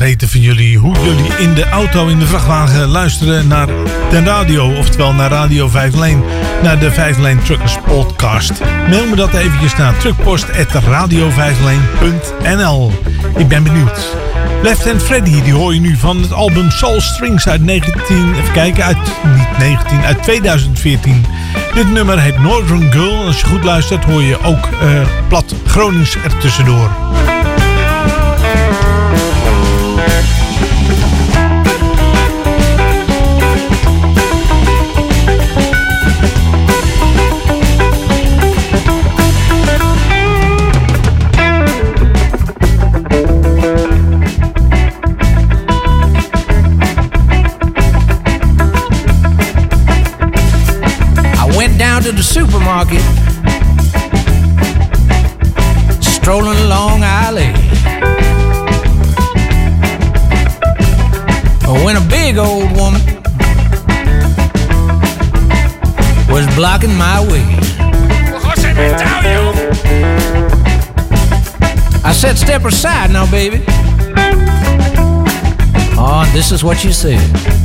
Weten van jullie hoe jullie in de auto, in de vrachtwagen luisteren naar de radio. Oftewel naar Radio 5 Lane, naar de 5 Lane Truckers podcast. Mail me dat eventjes naar truckpost.radio5lane.nl Ik ben benieuwd. Left Hand Freddy, die hoor je nu van het album Soul Strings uit 19... Even kijken, uit, niet 19, uit 2014. Dit nummer heet Northern Girl. Als je goed luistert hoor je ook eh, plat Gronings ertussendoor. Supermarket, strolling along alley. When a big old woman was blocking my way. I said, Step aside now, baby. Oh, this is what you said.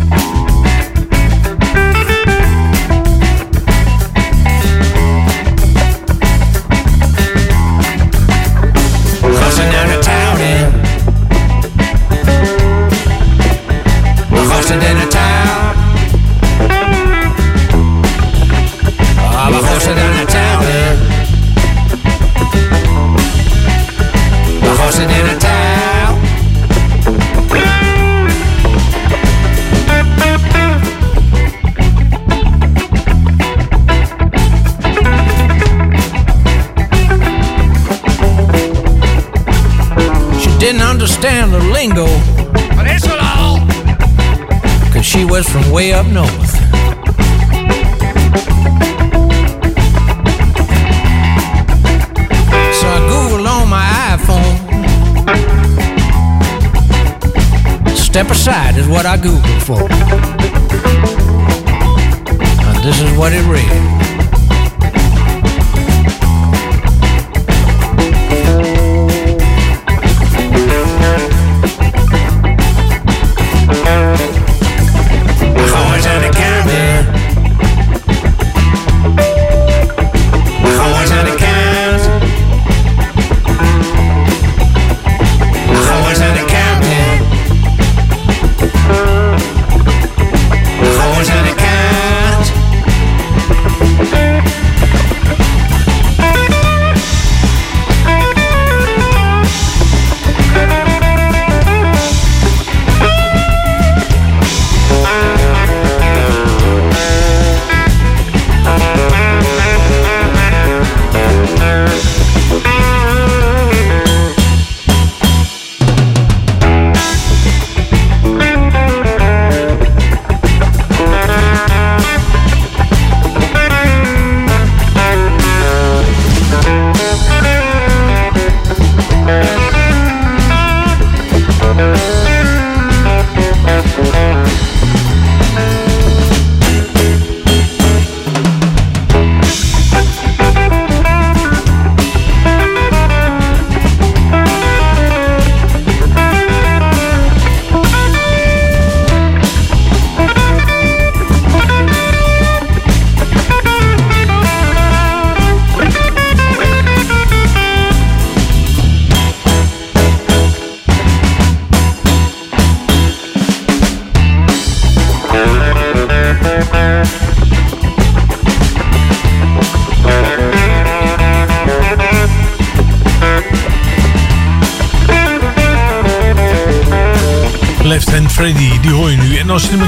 From way up north. So I Googled on my iPhone. Step aside is what I Googled for. And this is what it read.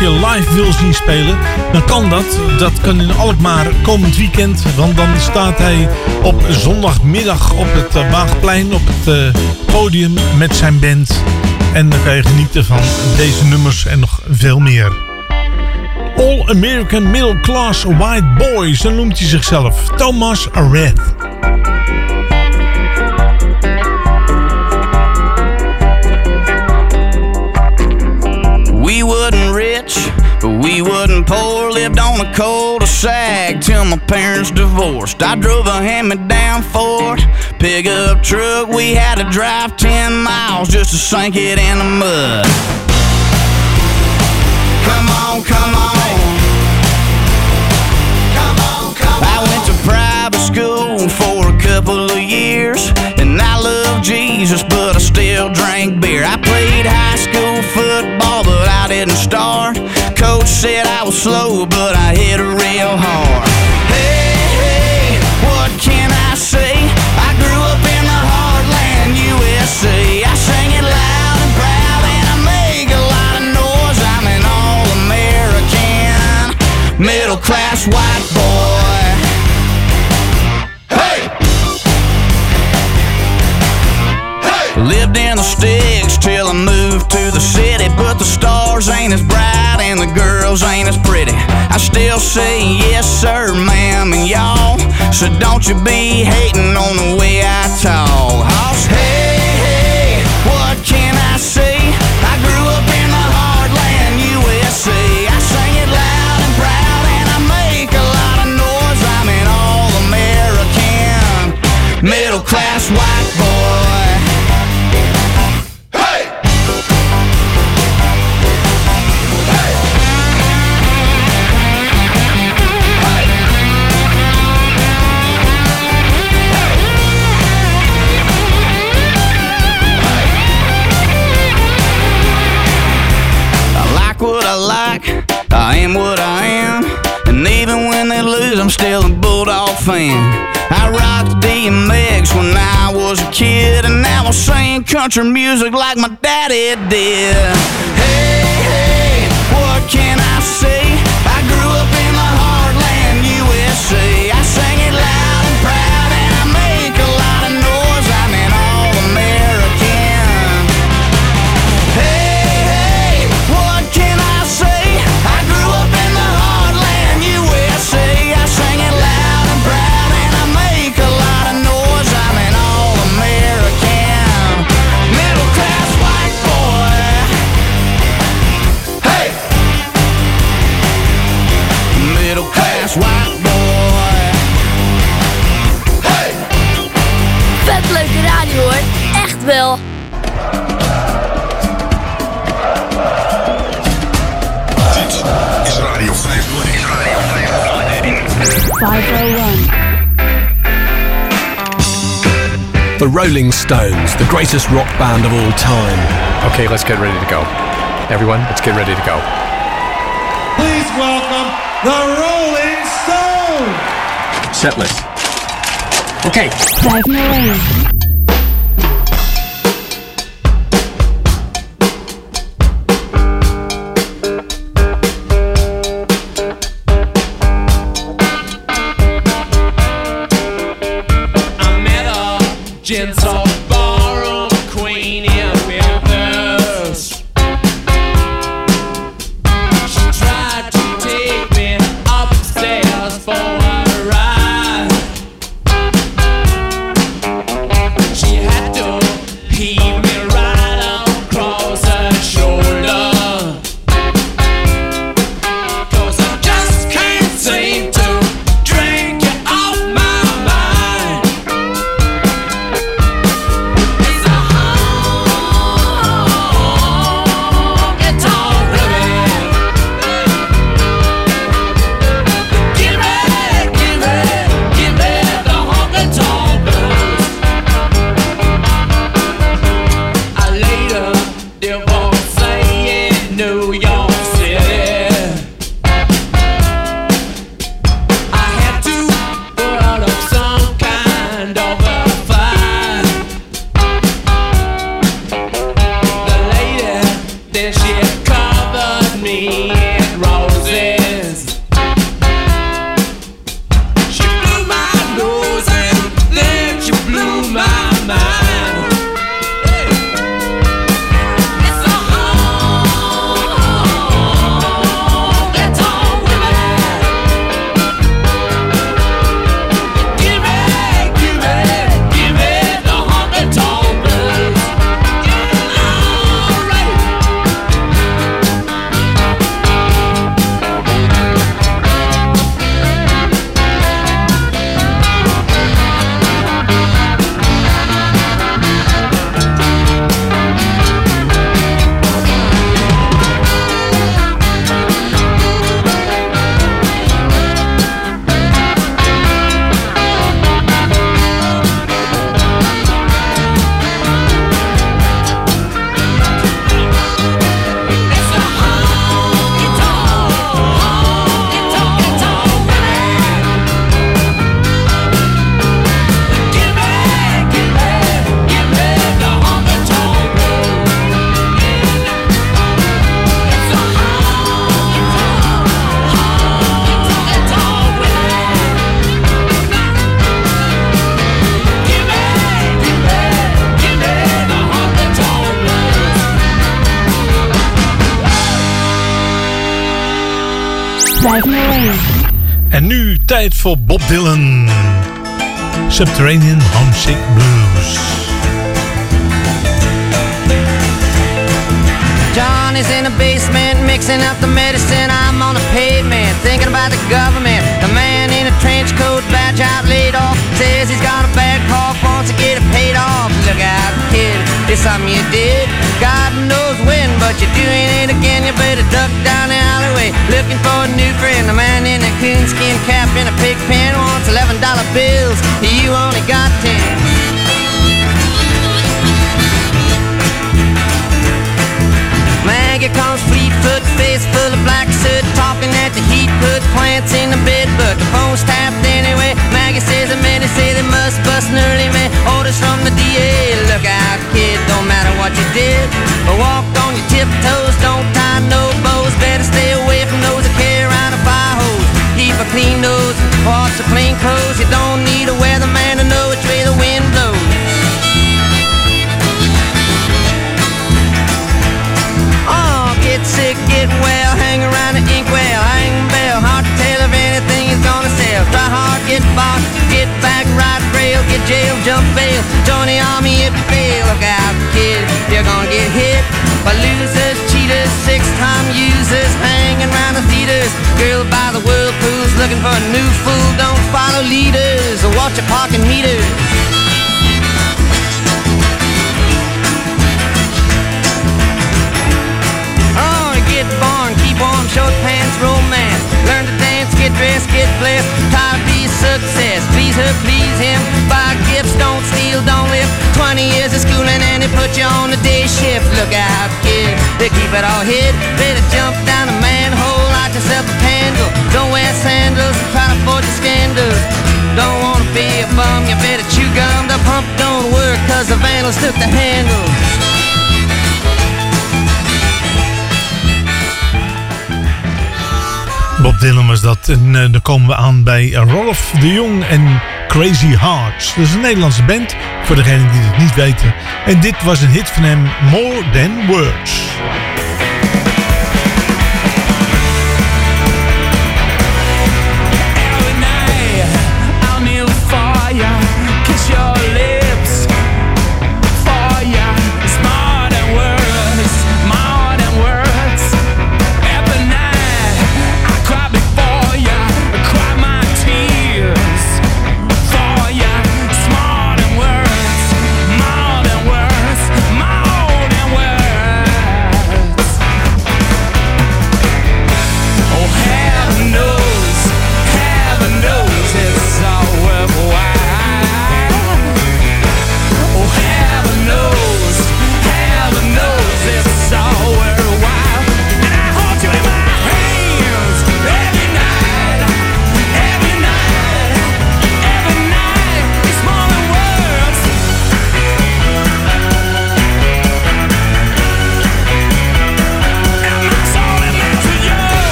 Je live wil zien spelen, dan kan dat. Dat kan in Alkmaar komend weekend. Want dan staat hij op zondagmiddag op het eh, Waagplein, op het eh, podium met zijn band. En dan kan je genieten van deze nummers en nog veel meer. All American Middle Class White Boy, zo noemt hij zichzelf. Thomas Red. Lived on cul-de-sac till my parents divorced. I drove a hand-me-down Ford pickup truck. We had to drive 10 miles just to sink it in the mud. Come on, come on. I went to private school for a couple of years, and I love Jesus, but I still drank beer. I played high school football, but I didn't start. Coach said I was slow, but I hit it real hard. Hey, hey, what can I say? I grew up in the heartland, USA. I sing it loud and proud, and I make a lot of noise. I'm an all-American, middle-class white boy. Hey lived in the sticks till I moved to the city, but the stars ain't as bright and the girls ain't as pretty. I still say yes, sir, ma'am, and y'all. So don't you be hating on the way I talk. Hoss, hey, like what I like, I am what I am. And even when they lose, I'm still a Bulldog fan. I rocked DMX when I was a kid, and now I'm singing country music like my daddy did. Hey, hey, what can 501. The Rolling Stones, the greatest rock band of all time. Okay, let's get ready to go. Everyone, let's get ready to go. Please welcome the Rolling Stones! Set list. Okay. 501. A tijd voor Bob Dylan. Subterranean Homesick Blues. John is in the basement mixing up the medicine. I'm on the pavement thinking about the government. The man in a trench coat, badge out, laid off, says he's got a bad cough, wants to get it paid off. Look out, kid, it's something you did. God knows but you're doing it again. You better duck down the alleyway looking for a new friend. The man in a coonskin cap and a pig pen wants eleven dollar bills. You only got ten. Maggie comes fleet-foot, face full of black soot, talking at the heat, put plants in the bed, but the phone's tapped anyway. Maggie says the men say they must bust an early man. Orders from the DA, look out, kid, don't matter what you did. but Walk tiptoes, don't tie no bows. Better stay away from those that carry around a fire hose. Keep a clean nose, parts of clean clothes. You don't need a weatherman to know which way the wind blows. Oh, get sick, get well, hang around the inkwell, hang bell, hard to tell if anything is gonna sell. Try hard, get bought, get back, ride rail, get jail, jump bail, join the army if you fail. Look out, kid, you're gonna get hit by losers, six-time users, hanging around the theaters. Girl by the whirlpools, looking for a new fool. Don't follow leaders or watch your parking meters. Oh, get born, keep warm, short pants, romance. Learn to dance, get dressed, get blessed. Try to be a success. Please her, please him. Buy gifts, don't steal, don't live. 20 years of schooling and they put you on the day shift. Look out, kid, they keep it all hid. Better jump down a manhole, light yourself a candle. Don't wear sandals and try to forge a scandal. Don't wanna be a bum, you better chew gum. The pump don't work cause the vandals took the handle. Bob Dylan was dat. En eh, dan komen we aan bij Rolf de Jong en Crazy Hearts. Dat is een Nederlandse band, voor degenen die het niet weten. En dit was een hit van hem, More Than Words.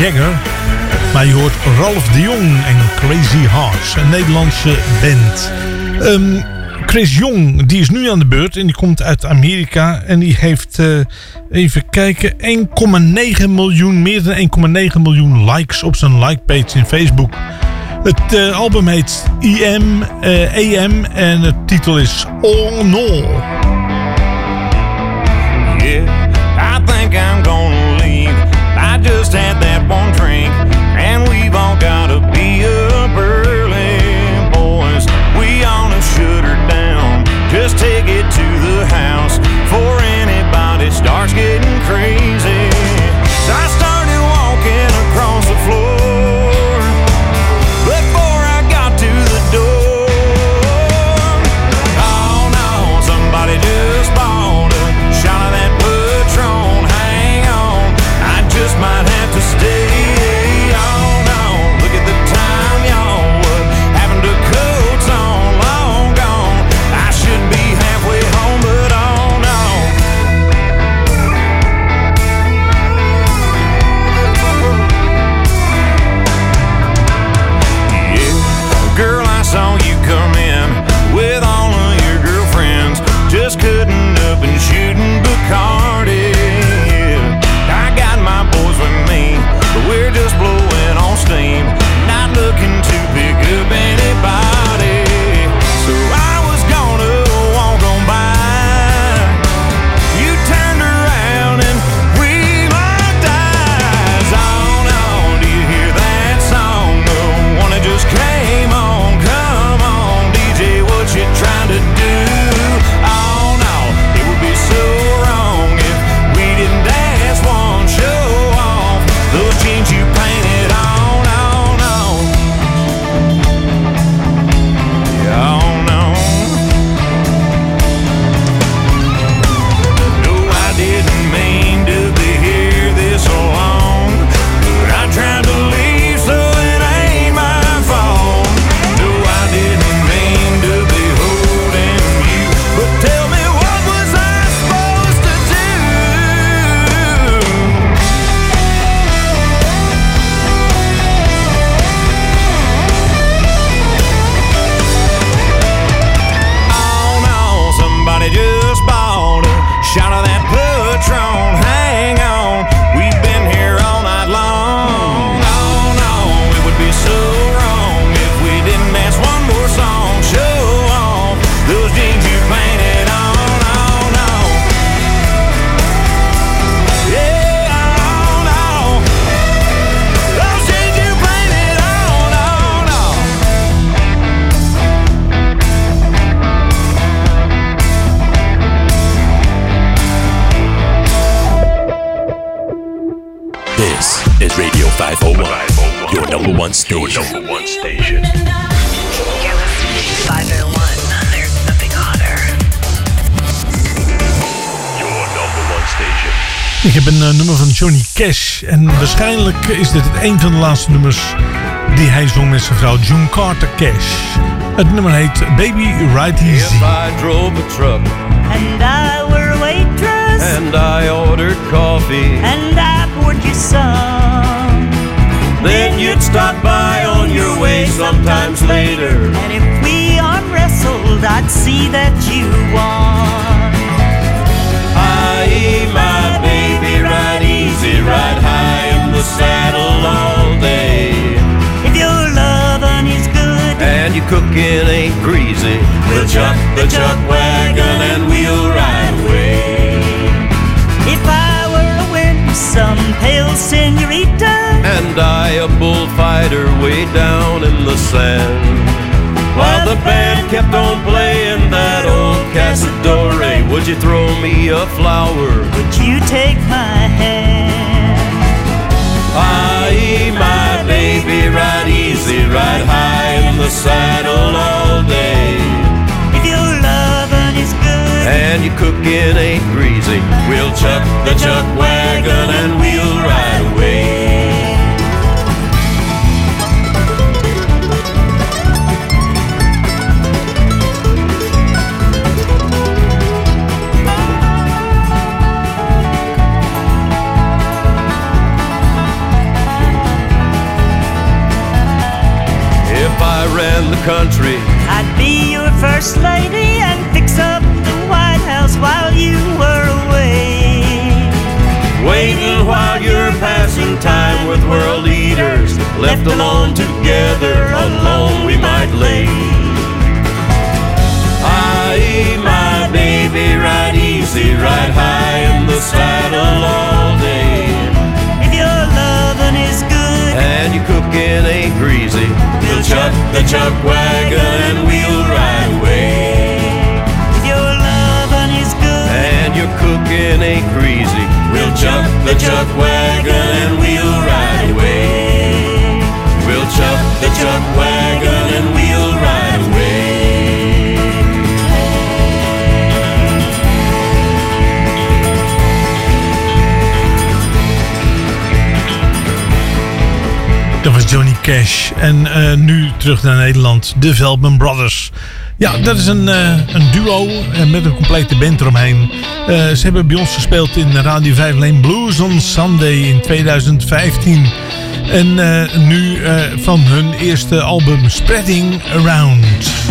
Jagger. Maar je hoort Ralph de Jong en Crazy Hearts, een Nederlandse band. Ehm, Chris Jong, die is nu aan de beurt en die komt uit Amerika. En die heeft, eh, even kijken, 1,9 miljoen, meer dan 1,9 miljoen likes op zijn likepage in Facebook. Het eh, album heet EM, eh, AM en de titel is Oh No. Yeah, I think I'm leave. I just is dit het een van de laatste nummers die hij zong met zijn vrouw June Carter Cash. Het nummer heet Baby Ride Easy. If I drove a truck And I were a waitress. and I ordered coffee, And I poured you some. then you'd stop by on your way sometimes later. And if we arm wrestled, I'd see that you won. I, my baby, ride easy, ride high the saddle all day. If your lovin' is good, And your cooking ain't greasy, we'll chuck the chuck wagon and we'll ride away. if I were a winsome pale senorita, And I a bullfighter way down in the sand. While the band kept on playing that old Casadore, would you throw me a flower? would you take my hand? I, my baby, ride easy, ride high in the saddle all day. If your lovin' is good, And your cooking ain't greasy, we'll chuck the chuck wagon and we'll ride away. country. I'd be your first lady and fix up the White House while you were away. Waiting while you're passing time with world leaders, Left alone together, alone we might lay. I, my baby, ride easy, ride high in the saddle. And ain't greasy, we'll chuck the chuck wagon and we'll ride away. If your is good And your cooking ain't greasy, we'll chuck the chuck wagon and we'll ride away. En eh, nu terug naar Nederland. De Veldman Brothers. Ja, dat is een, eh, een duo eh, met een complete band eromheen. Ze hebben bij ons gespeeld in Radio 5 Lane Blues on Sunday in 2015. En nu van hun eerste album Spreading Around.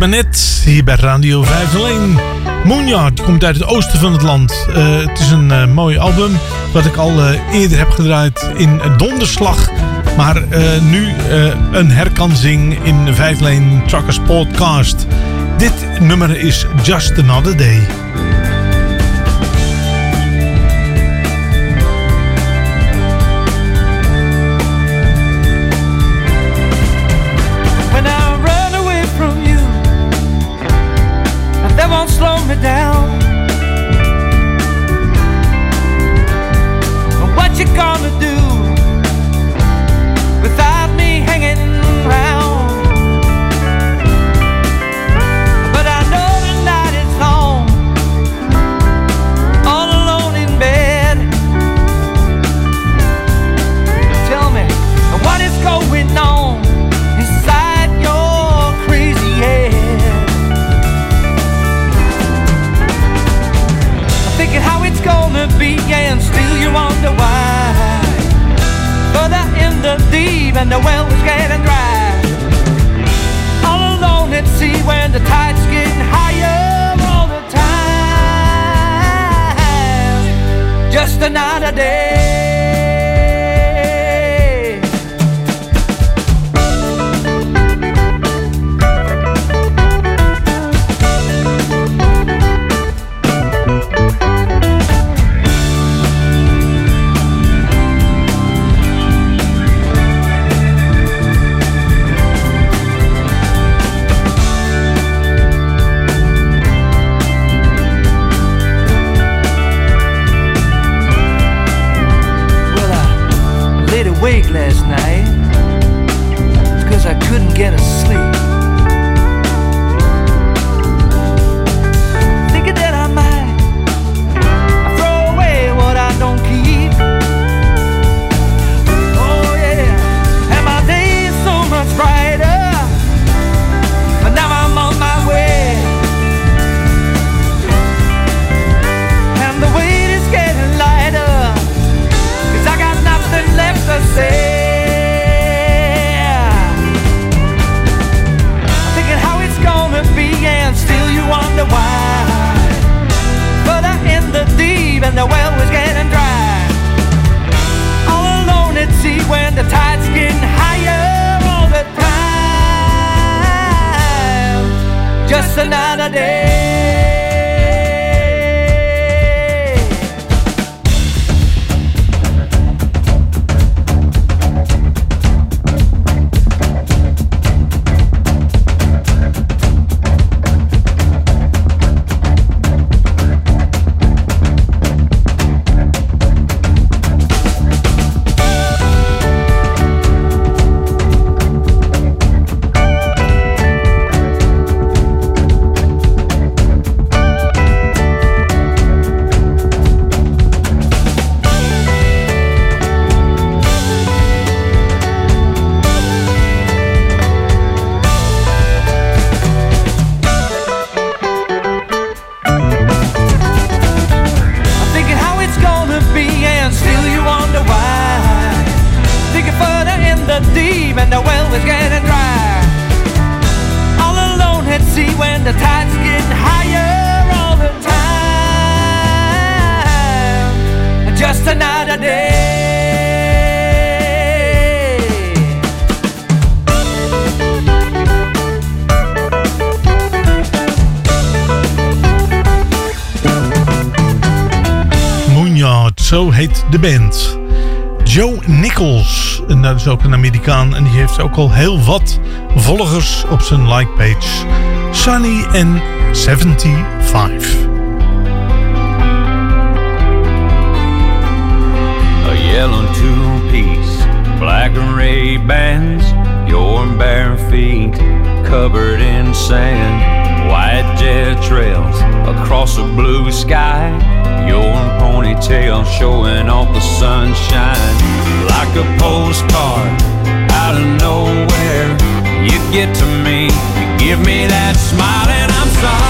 Zo is het maar net hier bij Radio 501. Moonyard komt uit het oosten van het land. Eh, het is een eh, mooi album wat ik al eh, eerder heb gedraaid in Donderslag. Maar nu een herkansing in de 501 Truckers Podcast. Dit nummer is Just Another Day. is ook een Amerikaan en die heeft ook al heel wat volgers op zijn like page. Sunny en 75. A yellow two-piece, black and ray bands, your bare feet covered in sand, white jet trails across a blue sky, your ponytail showing off the sunshine like a postcard out of nowhere. You get to me, you give me that smile, and I'm sorry.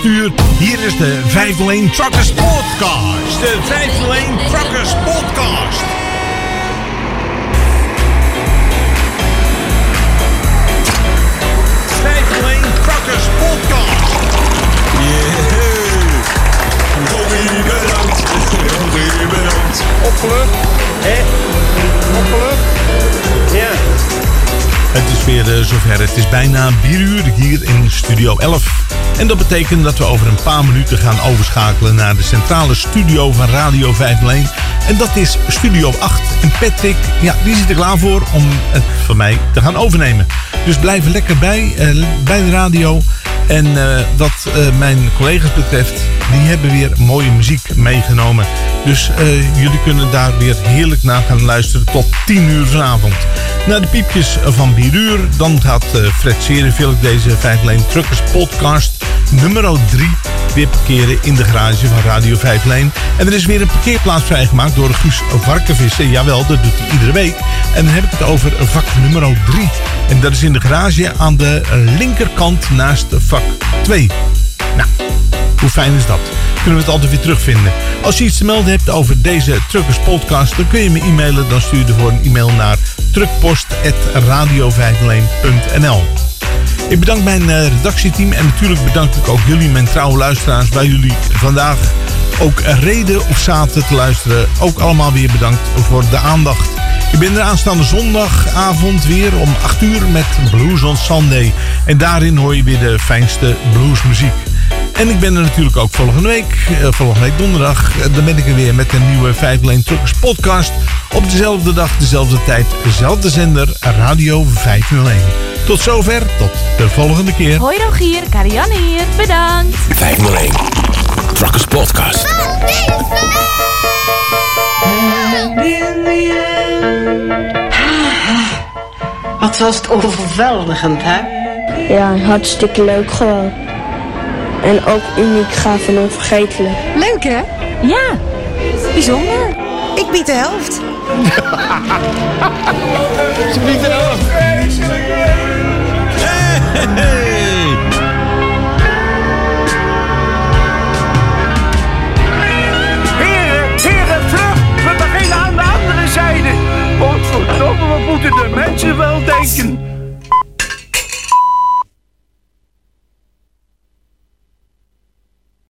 Handen aan het stuur. Hier is de 501 Truckers Podcast. De 501 Truckers Podcast. Truckers Podcast. Rogie bedankt. Rogie bedankt. Opgelucht. Hé? Opgelucht. Ja. Het is weer eh, zover. Het is bijna 4 uur hier in Studio 11. En dat betekent dat we over een paar minuten gaan overschakelen naar de centrale studio van Radio 501. En dat is Studio 8. En Patrick, ja, die zit er klaar voor om het van mij te gaan overnemen. Dus blijf er lekker bij, eh, bij de radio. En eh, wat eh, mijn collega's betreft, die hebben weer mooie muziek meegenomen. Dus jullie kunnen daar weer heerlijk naar gaan luisteren tot 10 uur vanavond. Na de piepjes van 4 uur, dan gaat Fred Serenvilk deze 5 Lane Truckers podcast nummer 3 weer parkeren in de garage van Radio 5 Lane. En er is weer een parkeerplaats vrijgemaakt door Guus Varkenvissen. Jawel, dat doet hij iedere week. En dan heb ik het over vak nummer 3. En dat is in de garage aan de linkerkant naast vak 2. Nou, hoe fijn is dat? Kunnen we het altijd weer terugvinden. Als je iets te melden hebt over deze Truckers podcast, dan kun je me e-mailen. Dan stuur je ervoor een e-mail naar truckpost.radio501.nl Ik bedank mijn eh, redactieteam en natuurlijk bedank ik ook jullie, mijn trouwe luisteraars, waar jullie vandaag ook reden of zaten te luisteren. Ook allemaal weer bedankt voor de aandacht. Ik ben er aanstaande zondagavond weer om 8 uur met Blues on Sunday. En daarin hoor je weer de fijnste bluesmuziek. En ik ben er natuurlijk ook volgende week, eh, volgende week donderdag. eh, Dan ben ik er weer met een nieuwe 5 Lane Truckers podcast. Op dezelfde dag, dezelfde tijd, dezelfde zender, Radio 501. Tot zover, tot de volgende keer. Hoi Rogier, Karianne hier. Bedankt. 501 Truckers Podcast. Wat was het overweldigend, hè? Ja, hartstikke leuk gewoon. En ook uniek, gaaf en onvergetelijk. Leuk hè? Ja, bijzonder. Ik bied de helft. Ze biedt de helft. Heren, heren, terug! We beginnen aan de andere zijde. Wat verdomme, wat moeten de mensen wel denken?